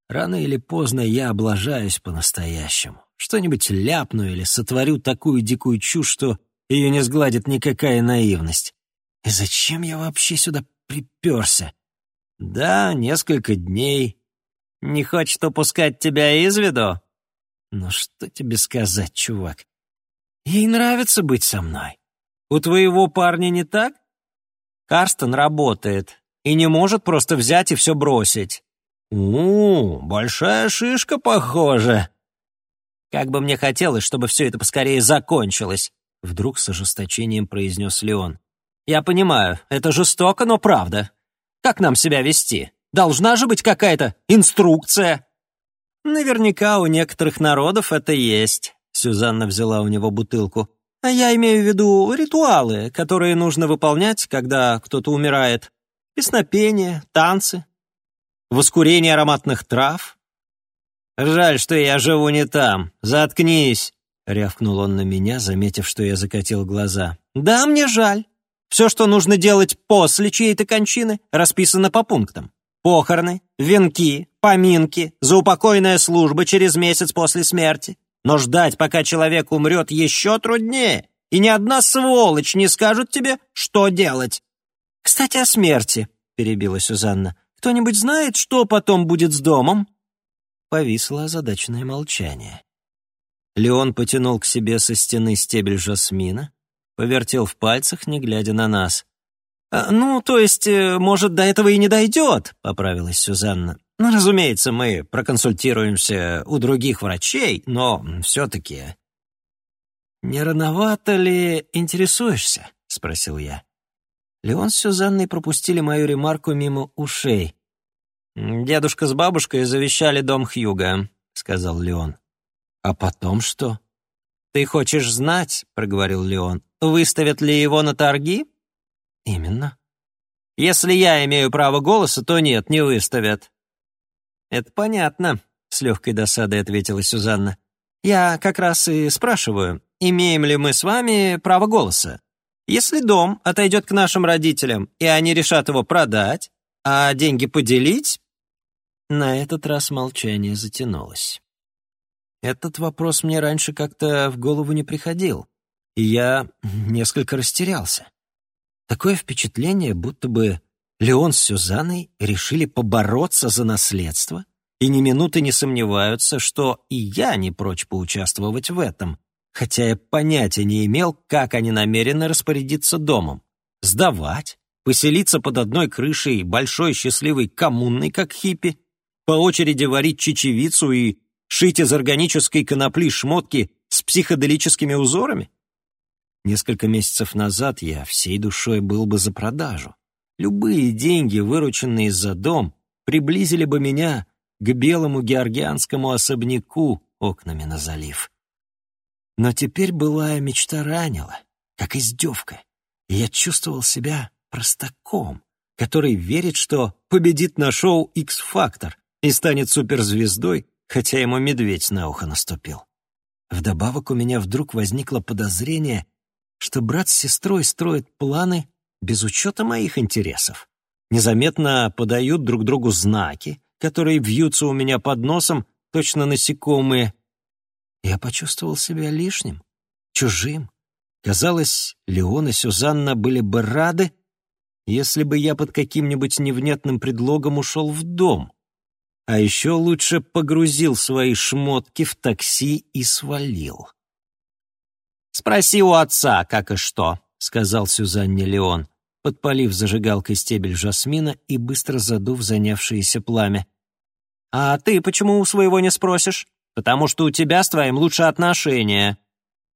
Рано или поздно я облажаюсь по-настоящему. Что-нибудь ляпну или сотворю такую дикую чушь, что ее не сгладит никакая наивность. И зачем я вообще сюда приперся? «Да, несколько дней. Не хочет упускать тебя из виду?» «Ну что тебе сказать, чувак?
Ей нравится быть со мной. У твоего парня не так? Карстен работает и не может просто взять и все бросить.
«У, большая шишка, похоже».
«Как бы мне хотелось, чтобы все это поскорее закончилось», — вдруг с ожесточением произнес Леон. «Я понимаю, это жестоко, но правда. Как нам себя вести? Должна же быть какая-то инструкция». «Наверняка у некоторых народов это есть», — Сюзанна взяла у него бутылку. «А я имею в виду ритуалы, которые нужно выполнять, когда кто-то умирает. Песнопения, танцы, воскурение ароматных трав. «Жаль, что я живу не там. Заткнись!» — рявкнул он на меня, заметив, что я закатил глаза. «Да, мне жаль. Все, что нужно делать после чьей-то кончины, расписано по пунктам. Похороны, венки, поминки, заупокойная служба через месяц после смерти. Но ждать, пока человек умрет, еще труднее, и ни одна сволочь не скажет тебе, что делать. «Кстати, о смерти», — перебила Сюзанна. Кто-нибудь знает, что потом будет с домом?» Повисло озадаченное молчание. Леон потянул к себе со стены стебель жасмина, повертел в пальцах, не глядя на нас. «А, «Ну, то есть, э, может, до этого и не дойдет», — поправилась Сюзанна. «Ну, разумеется, мы проконсультируемся у других врачей, но все-таки...» «Не рановато ли интересуешься?» — спросил я. Леон с Сюзанной пропустили мою ремарку мимо ушей. «Дедушка с бабушкой завещали дом Хьюга», — сказал Леон. «А потом что?» «Ты хочешь знать», — проговорил Леон, «выставят ли его на торги?» «Именно». «Если я имею право голоса, то нет, не выставят». «Это понятно», — с легкой досадой ответила Сюзанна. «Я как раз и спрашиваю, имеем ли мы с вами право голоса?» Если дом отойдет к нашим родителям, и они решат его продать, а деньги поделить...» На этот раз молчание затянулось. Этот вопрос мне раньше как-то в голову не приходил, и я несколько растерялся. Такое впечатление, будто бы Леон с Сюзанной решили побороться за наследство и ни минуты не сомневаются, что и я не прочь поучаствовать в этом, хотя я понятия не имел, как они намерены распорядиться домом. Сдавать, поселиться под одной крышей большой счастливой коммунной, как хиппи, по очереди варить чечевицу и шить из органической конопли шмотки с психоделическими узорами? Несколько месяцев назад я всей душой был бы за продажу. Любые деньги, вырученные за дом, приблизили бы меня к белому георгианскому особняку окнами на залив. Но теперь былая мечта ранила, как издевка, и я чувствовал себя простаком, который верит, что победит на шоу X-Factor и станет суперзвездой, хотя ему медведь на ухо наступил. Вдобавок у меня вдруг возникло подозрение, что брат с сестрой строят планы без учета моих интересов. Незаметно подают друг другу знаки, которые вьются у меня под носом, точно насекомые, я почувствовал себя лишним, чужим. Казалось, Леон и Сюзанна были бы рады, если бы я под каким-нибудь невнятным предлогом ушел в дом. А еще лучше погрузил свои шмотки в такси и свалил. «Спроси у отца, как и что», — сказал Сюзанне Леон, подпалив зажигалкой стебель жасмина и быстро задув занявшееся пламя. «А ты почему у своего не спросишь?» Потому что у тебя с твоим лучше отношения.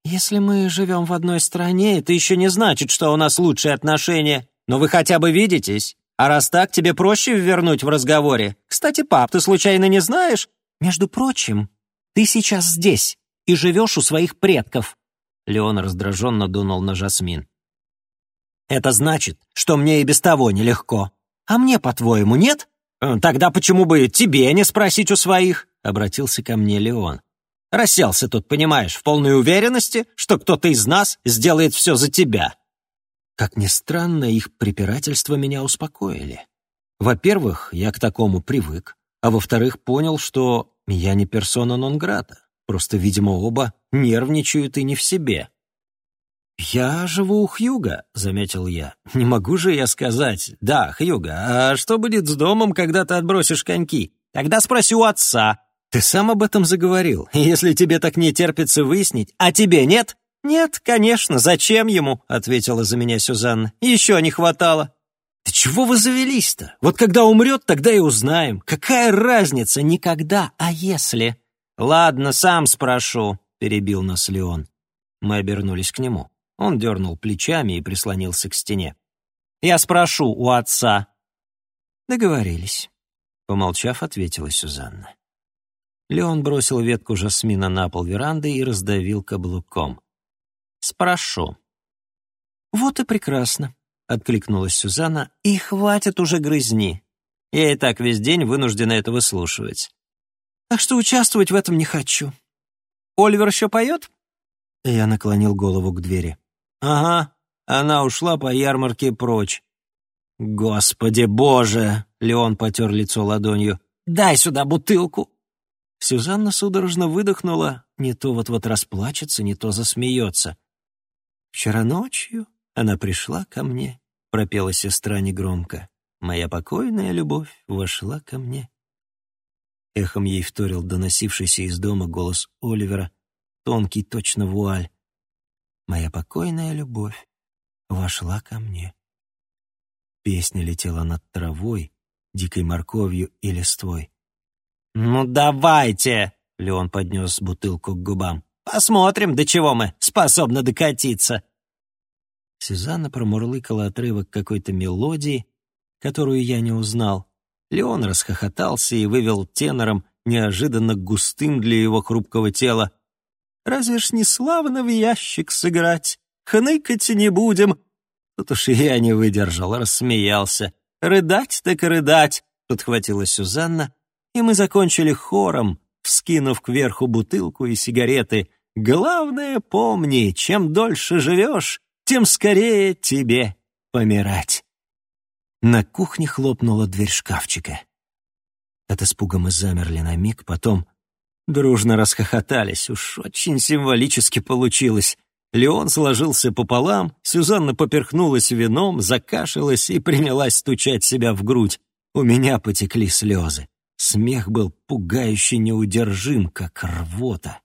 Если мы живем в одной стране, это еще не значит, что у нас лучшие отношения, но вы хотя бы видитесь. А раз так, тебе проще вернуть в разговоре. Кстати, пап, ты случайно не знаешь? Между прочим, ты сейчас здесь и живешь у своих предков. Леон раздраженно дунул на Жасмин. Это значит, что мне и без того нелегко. А мне, по-твоему, нет? Тогда почему бы тебе не спросить у своих? — обратился ко мне Леон. «Расселся тут, понимаешь, в полной уверенности, что кто-то из нас сделает все за тебя». Как ни странно, их препирательства меня успокоили. Во-первых, я к такому привык, а во-вторых, понял, что я не персона нон-грата. Просто, видимо, оба нервничают и не в себе. «Я живу у Хьюга», — заметил я. «Не могу же я сказать, да, Хьюга, а что будет с домом, когда ты отбросишь коньки? Тогда спроси у отца. Ты сам об этом заговорил. Если тебе так не терпится выяснить, а тебе нет, «Нет, конечно, зачем ему?» — ответила за меня Сюзанна. «Еще не хватало».
«Да чего вы завелись-то? Вот когда умрет, тогда и узнаем. Какая разница? Никогда, а если?»
«Ладно, сам спрошу», — перебил нас Леон. Мы обернулись к нему. Он дернул плечами и прислонился к стене. «Я спрошу у отца».
«Договорились», — помолчав, ответила Сюзанна. Леон бросил ветку жасмина на пол веранды и раздавил каблуком.
«Спрошу».
«Вот и прекрасно», — откликнулась Сюзанна, — «и хватит уже грызни.
Я и так весь день вынуждена это выслушивать.
Так что участвовать в этом не хочу».
«Оливер еще поет?»
Я наклонил голову к двери.
«Ага, она ушла по ярмарке прочь».
«Господи боже!» — Леон потер лицо ладонью. «Дай сюда бутылку!» Сюзанна судорожно выдохнула, не то вот-вот расплачется, не то засмеется. «Вчера ночью она пришла ко мне», — пропела сестра негромко. «Моя покойная любовь вошла ко мне». Эхом ей вторил доносившийся из дома голос Оливера, тонкий, точно вуаль. «Моя покойная любовь вошла ко мне». Песня летела над травой, дикой морковью и листвой.
«Ну давайте!» — Леон поднес бутылку к губам. «Посмотрим, до чего мы способны докатиться!»
Сюзанна промурлыкала отрывок какой-то мелодии, которую я не узнал. Леон расхохотался и вывел тенором, неожиданно густым для его хрупкого тела. «Разве ж не славно в ящик сыграть? Хныкать не будем!» Тут уж я не выдержал, рассмеялся. «Рыдать так рыдать!» — подхватила Сюзанна, и мы закончили хором, вскинув кверху бутылку и сигареты. «Главное, помни, чем дольше живешь, тем скорее тебе помирать». На кухне хлопнула дверь шкафчика. От испуга мы замерли на миг, потом дружно расхохотались. Уж очень символически получилось. Леон сложился пополам, Сюзанна поперхнулась вином, закашилась и принялась стучать себя в грудь. У меня потекли слезы. Смех был пугающе неудержим, как рвота.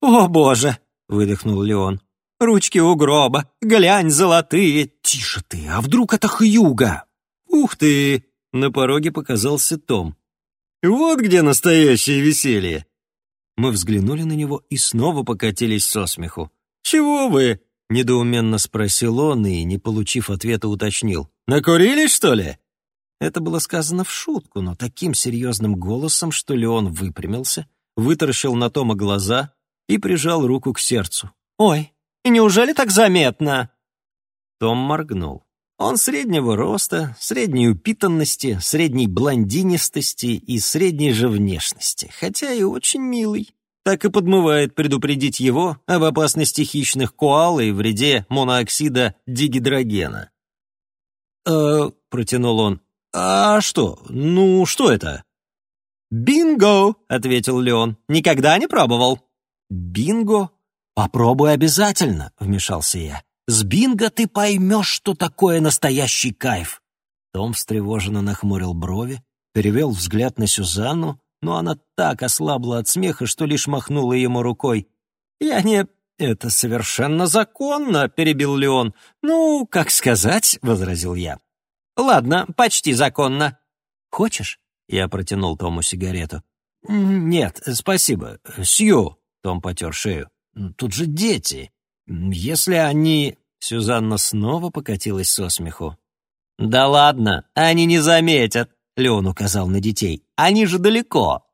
«О, боже!» — выдохнул Леон. «Ручки у гроба, глянь, золотые!»
«Тише ты, а вдруг это Хьюга?»
«Ух ты!» — на пороге показался Том. «Вот где настоящее веселье!» Мы взглянули на него и снова покатились со смеху. «Чего вы?» — недоуменно спросил он и, не получив ответа, уточнил. «Накурились, что ли?»
Это было сказано в шутку, но таким серьезным голосом, что Леон выпрямился, вытаращил на Тома глаза и прижал руку к сердцу.
«Ой, и неужели так заметно?»
Том моргнул. Он среднего роста, средней упитанности, средней блондинистости и средней же внешности, хотя и очень милый. Так и подмывает предупредить его об опасности хищных коал и вреде монооксида дигидрогена.
«Э-э», протянул он, «А что? Ну, что это?»
«Бинго!» — ответил Леон. «Никогда не пробовал?»
«Бинго? Попробуй обязательно!» — вмешался я. «С бинго ты поймешь, что такое настоящий кайф!» Том встревоженно нахмурил брови, перевел взгляд на Сюзанну, но она так ослабла от смеха, что лишь махнула ему рукой.
«Я не...» «Это совершенно законно», — перебил Леон. «Ну, как сказать», — возразил я. «Ладно, почти законно».
«Хочешь?» — я протянул Тому сигарету.
«Нет, спасибо. Сью», — Том потер шею. «Тут же дети. Если они...»
Сюзанна снова покатилась со смеху.
«Да ладно, они не заметят», — Леон указал на детей. «Они же далеко».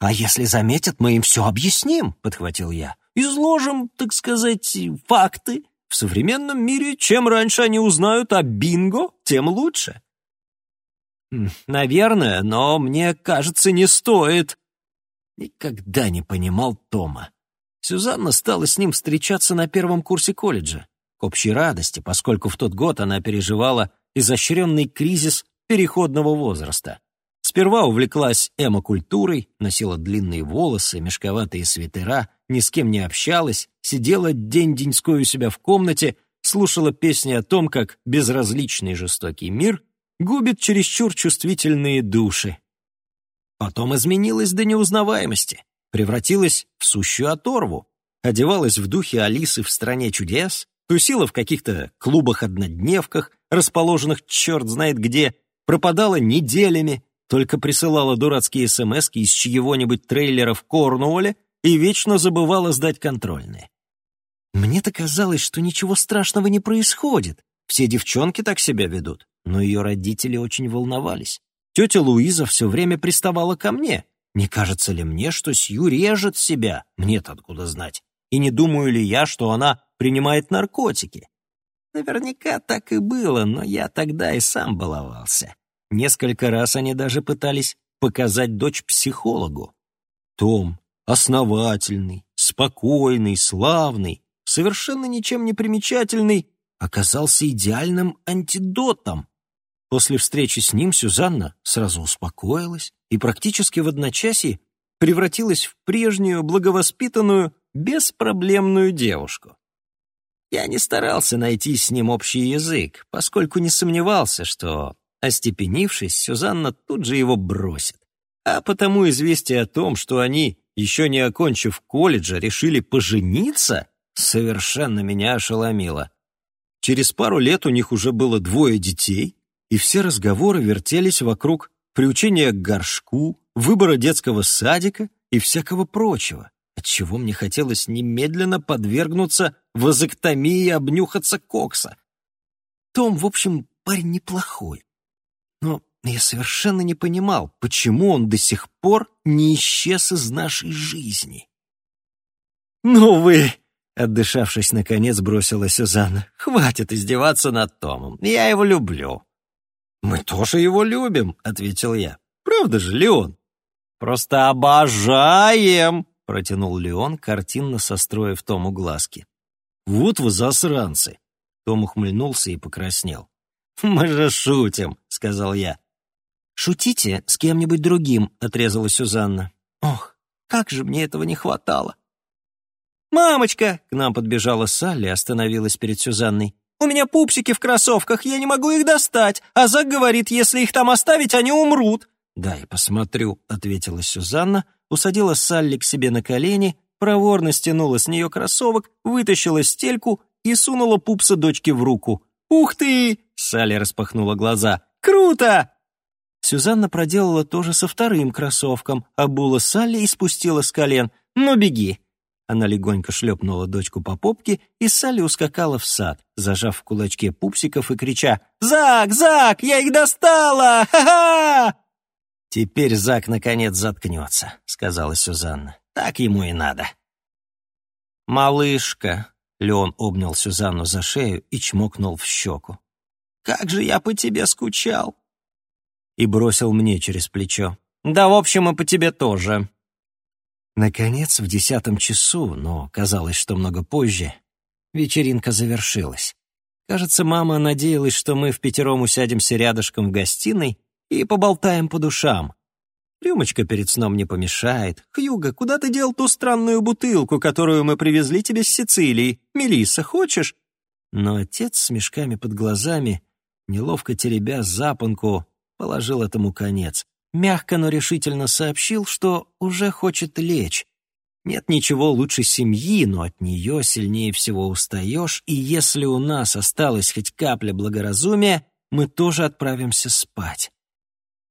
«А если заметят, мы им все объясним», — подхватил я. «Изложим, так сказать, факты, в современном мире чем раньше они узнают о бинго, тем лучше.
Наверное, но мне кажется, не стоит.
Никогда не понимал Тома. Сюзанна стала с ним встречаться на первом курсе колледжа. К общей радости, поскольку в тот год она переживала изощренный кризис переходного возраста. Сперва увлеклась эмокультурой, носила длинные волосы, мешковатые свитера, ни с кем не общалась, сидела день-деньской у себя в комнате, слушала песни о том, как безразличный жестокий мир губит чересчур чувствительные души. Потом изменилась до неузнаваемости, превратилась в сущую оторву.
одевалась в духе Алисы в «Стране чудес», тусила в каких-то клубах-однодневках, расположенных черт знает где, пропадала неделями, только присылала дурацкие смс из чьего-нибудь трейлера в Корнуолле и вечно забывала сдать контрольные. Мне-то казалось, что ничего страшного не происходит. Все девчонки так себя ведут. Но ее родители очень волновались. Тетя Луиза все время приставала ко мне. Не кажется ли мне, что Сью режет себя? Мне-то откуда знать? И не думаю ли я, что она принимает наркотики? Наверняка так и было, но я тогда и сам баловался. Несколько раз они даже пытались показать дочь психологу. Том, основательный, спокойный, славный, совершенно ничем не примечательный, оказался идеальным антидотом. После встречи с ним Сюзанна сразу успокоилась и практически в одночасье превратилась в прежнюю, благовоспитанную, беспроблемную девушку. Я не старался найти с ним общий язык, поскольку не сомневался, что, остепенившись, Сюзанна тут же его бросит. А потому известие о том, что они, еще не окончив колледжа, решили пожениться, совершенно меня ошеломило. Через пару лет у них уже было двое детей, и все разговоры вертелись вокруг приучения к горшку, выбора детского садика и всякого прочего отчего мне хотелось немедленно подвергнуться вазоктомии и обнюхаться кокса. Том, в общем, парень неплохой. Но я совершенно не понимал, почему он до сих пор не исчез из нашей жизни. «Ну вы!» — отдышавшись, наконец бросила Сюзанна. «Хватит издеваться над Томом. Я его люблю». «Мы тоже его любим», — ответил я. «Правда же, Леон?» «Просто обожаем!» протянул Леон, картинно состроив Тому глазки. «Вот вы засранцы!» Том ухмыльнулся и покраснел. «Мы же шутим», — сказал я. «Шутите с кем-нибудь другим», — отрезала Сюзанна. «Ох, как же мне этого не хватало!» «Мамочка!» — к нам подбежала Салли и остановилась перед Сюзанной. «У меня пупсики в кроссовках, я не могу их достать, а Зак говорит, если их там оставить, они умрут». «Дай посмотрю», — ответила Сюзанна, — усадила Салли к себе на колени, проворно стянула с нее кроссовок, вытащила стельку и сунула пупса дочке в руку. «Ух ты!» — Салли распахнула глаза. «Круто!» Сюзанна проделала то же со вторым кроссовком, обула Салли и спустила с колен. «Ну, беги!» Она легонько шлепнула дочку по попке, и Салли ускакала в сад, зажав в кулачке пупсиков и крича «Зак! Зак! Я их достала! Ха-ха!» «Теперь Зак наконец заткнется», — сказала Сюзанна. «Так ему и надо». «Малышка», — Леон обнял Сюзанну за шею и чмокнул в щеку. «Как же я по тебе скучал!» И бросил мне через плечо. «Да, в общем, и по тебе тоже». Наконец, в десятом часу, но казалось, что много позже, вечеринка завершилась. Кажется, мама надеялась, что мы в пятером усядемся рядышком в гостиной и поболтаем по душам. Рюмочка перед сном не помешает. Хьюга, куда ты дел ту странную бутылку, которую мы привезли тебе с Сицилии? Мелисса, хочешь?» Но отец с мешками под глазами, неловко теребя запонку, положил этому конец. Мягко, но решительно сообщил, что уже хочет лечь. Нет ничего лучше семьи, но от нее сильнее всего устаешь, и если у нас осталась хоть капля благоразумия, мы тоже отправимся спать.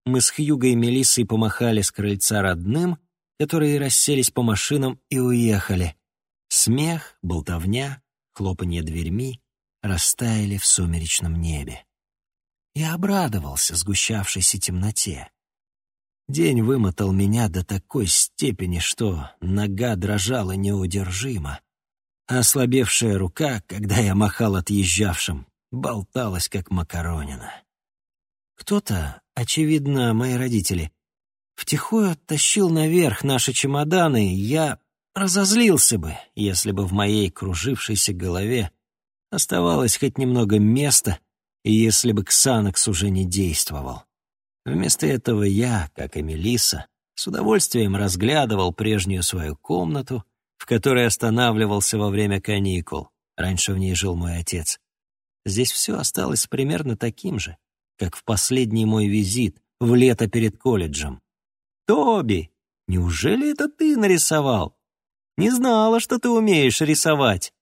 Мы с Хьюгой и Мелиссой помахали с крыльца родным, которые расселись по машинам и уехали. Смех, болтовня, хлопанье дверьми растаяли в сумеречном небе. Я обрадовался сгущавшейся темноте. День вымотал меня до такой степени, что нога дрожала неудержимо, а ослабевшая рука, когда я махал отъезжавшим, болталась, как макаронина. Кто-то, очевидно, мои родители, втихую оттащил наверх наши чемоданы, и я разозлился бы, если бы в моей кружившейся голове оставалось хоть немного места, и если бы Ксанакс уже не действовал. Вместо этого я, как и Мелисса, с удовольствием разглядывал прежнюю свою комнату, в которой останавливался во время каникул. Раньше в ней жил мой отец. Здесь все осталось примерно таким же как в последний мой визит в лето перед колледжем. «Тоби, неужели это ты нарисовал?»
Не знала, что ты умеешь рисовать.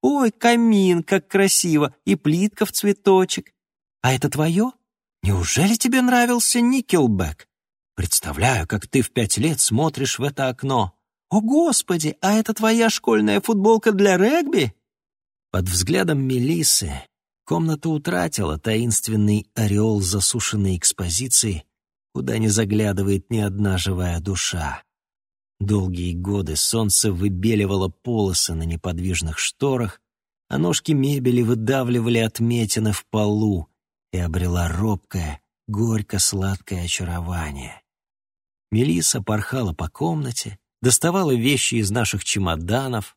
Ой, камин, как красиво, и плитка в цветочек. А это твое? Неужели тебе нравился Никелбэк? Представляю, как ты в пять лет смотришь в это окно. О, Господи, а это твоя школьная футболка для регби? Под взглядом Мелисы комната утратила таинственный ореол засушенной экспозиции, куда не заглядывает ни одна живая душа. Долгие годы солнце выбеливало полосы на неподвижных шторах, а ножки мебели выдавливали отметины в полу и обрела робкое, горько-сладкое очарование. Мелиса порхала по комнате, доставала вещи из наших чемоданов.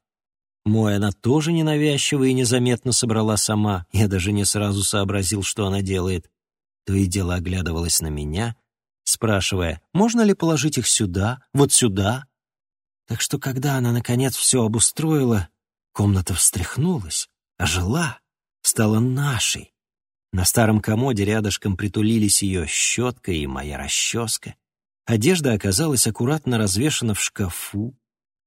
Мой она тоже ненавязчиво и незаметно собрала сама. Я даже не сразу сообразил, что она делает. То и дело оглядывалась на меня, спрашивая, можно ли положить их сюда, вот сюда. Так что, когда она, наконец, все обустроила, комната встряхнулась, ожила, стала нашей. На старом комоде рядышком притулились ее щетка и моя расческа. Одежда оказалась аккуратно развешана в шкафу,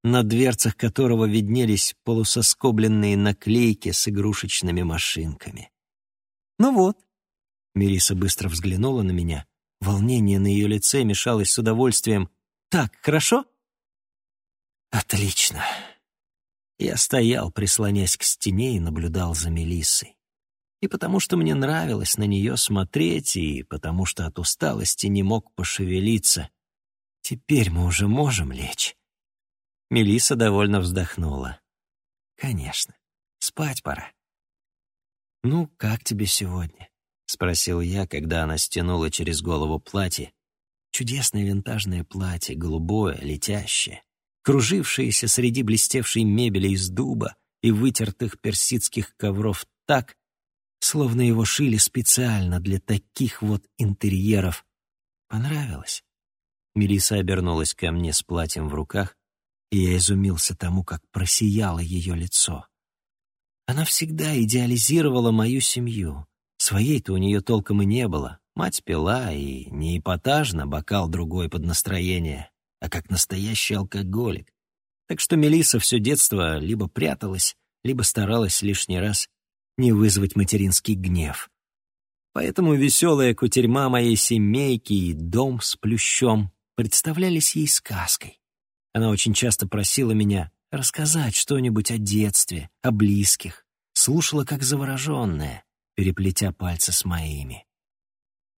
на дверцах которого виднелись полусоскобленные наклейки с игрушечными машинками. «Ну вот», — Мириса быстро взглянула на меня. Волнение на ее лице мешалось с удовольствием. «Так, хорошо?» «Отлично». Я стоял, прислонясь к стене, и наблюдал за Мелиссой и потому что мне нравилось на нее смотреть, и потому что от усталости не мог пошевелиться. Теперь мы уже можем лечь. Мелиса довольно вздохнула. Конечно, спать пора. Ну, как тебе сегодня? спросил я, когда она стянула через голову платье. Чудесное винтажное платье, голубое, летящее, кружившееся среди блестевшей мебели из дуба и вытертых персидских ковров так, словно его шили специально для таких вот интерьеров. Понравилось? Мелиса обернулась ко мне с платьем в руках, и я изумился тому, как просияло ее лицо. Она всегда идеализировала мою семью. Своей-то у нее толком и не было. Мать пила, и не эпатажно, бокал другой под настроение, а как настоящий алкоголик. Так что Мелиса все детство либо пряталась, либо старалась лишний раз не вызвать материнский гнев. Поэтому веселая кутерьма моей семейки и дом с плющом представлялись ей сказкой. Она очень часто просила меня рассказать что-нибудь о детстве, о близких, слушала как завороженная, переплетя пальцы с моими.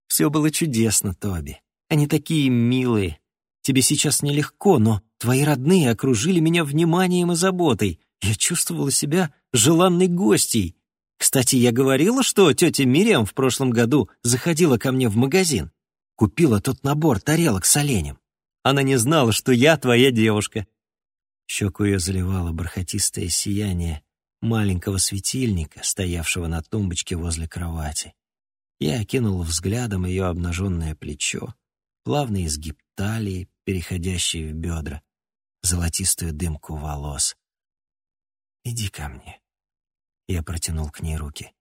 Все было чудесно, Тоби. Они такие милые. Тебе сейчас нелегко, но твои родные окружили меня вниманием и заботой. Я чувствовала себя желанной гостьей, кстати, я говорила, что тетя Мириам в прошлом году заходила ко мне в магазин. Купила тот набор тарелок с оленем. Она не знала, что я твоя девушка. Щеку ее заливало бархатистое сияние маленького светильника, стоявшего на тумбочке возле кровати. Я окинул взглядом ее обнаженное плечо, плавный изгиб талии, переходящий в бедра, золотистую дымку волос. «Иди ко мне», я протянул к ней руки.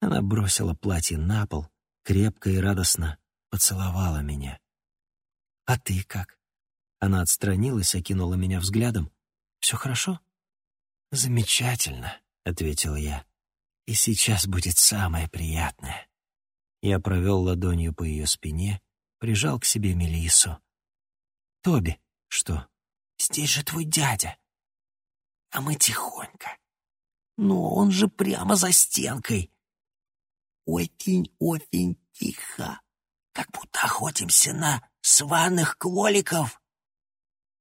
Она бросила платье на пол, крепко и радостно поцеловала меня. «А ты как?» Она отстранилась, окинула меня взглядом. «Все хорошо?» «Замечательно», — ответил я. «И сейчас будет самое приятное». Я провел ладонью по ее спине, прижал к себе Мелису. «Тоби, что?» «Здесь же твой дядя». «А мы тихонько, но он же прямо за стенкой. Очень-очень тихо, как будто охотимся на сваных кроликов.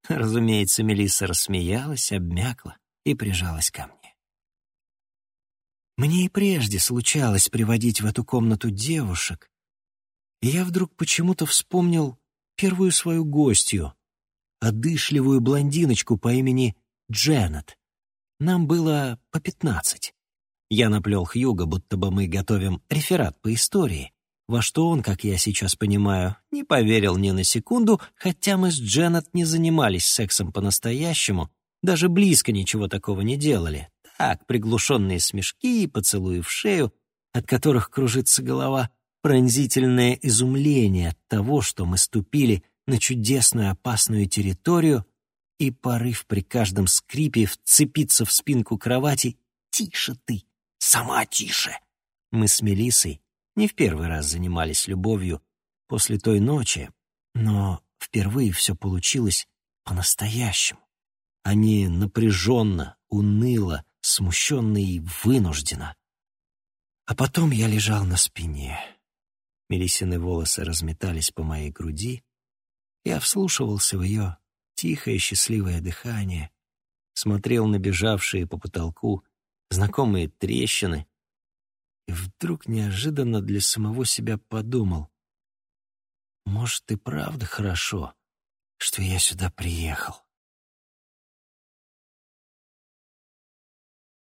Разумеется, Мелисса рассмеялась, обмякла и прижалась ко мне. Мне и прежде случалось приводить в эту комнату девушек, и я вдруг почему-то вспомнил первую свою гостью, одышливую блондиночку по имени Дженнет. Нам было по пятнадцать. Я наплел Хьюга, будто бы мы готовим реферат по истории, во что он, как я сейчас понимаю, не поверил ни на секунду, хотя мы с Дженнет не занимались сексом по-настоящему, даже близко ничего такого не делали. Так, приглушенные смешки и поцелуи в шею, от которых кружится голова, пронзительное изумление от того, что мы ступили на чудесную опасную территорию,
и порыв при каждом скрипе вцепиться в спинку кровати «Тише ты! Сама тише!» Мы с Мелиссой не в первый раз занимались любовью после той ночи, но впервые все получилось по-настоящему, а не напряженно, уныло, смущенно и вынужденно. А потом я лежал на спине. Мелиссины волосы разметались по моей груди. Я вслушивался в ее тихое счастливое дыхание, смотрел на бежавшие по потолку знакомые трещины и вдруг неожиданно для самого себя подумал, может, и правда хорошо, что я сюда приехал.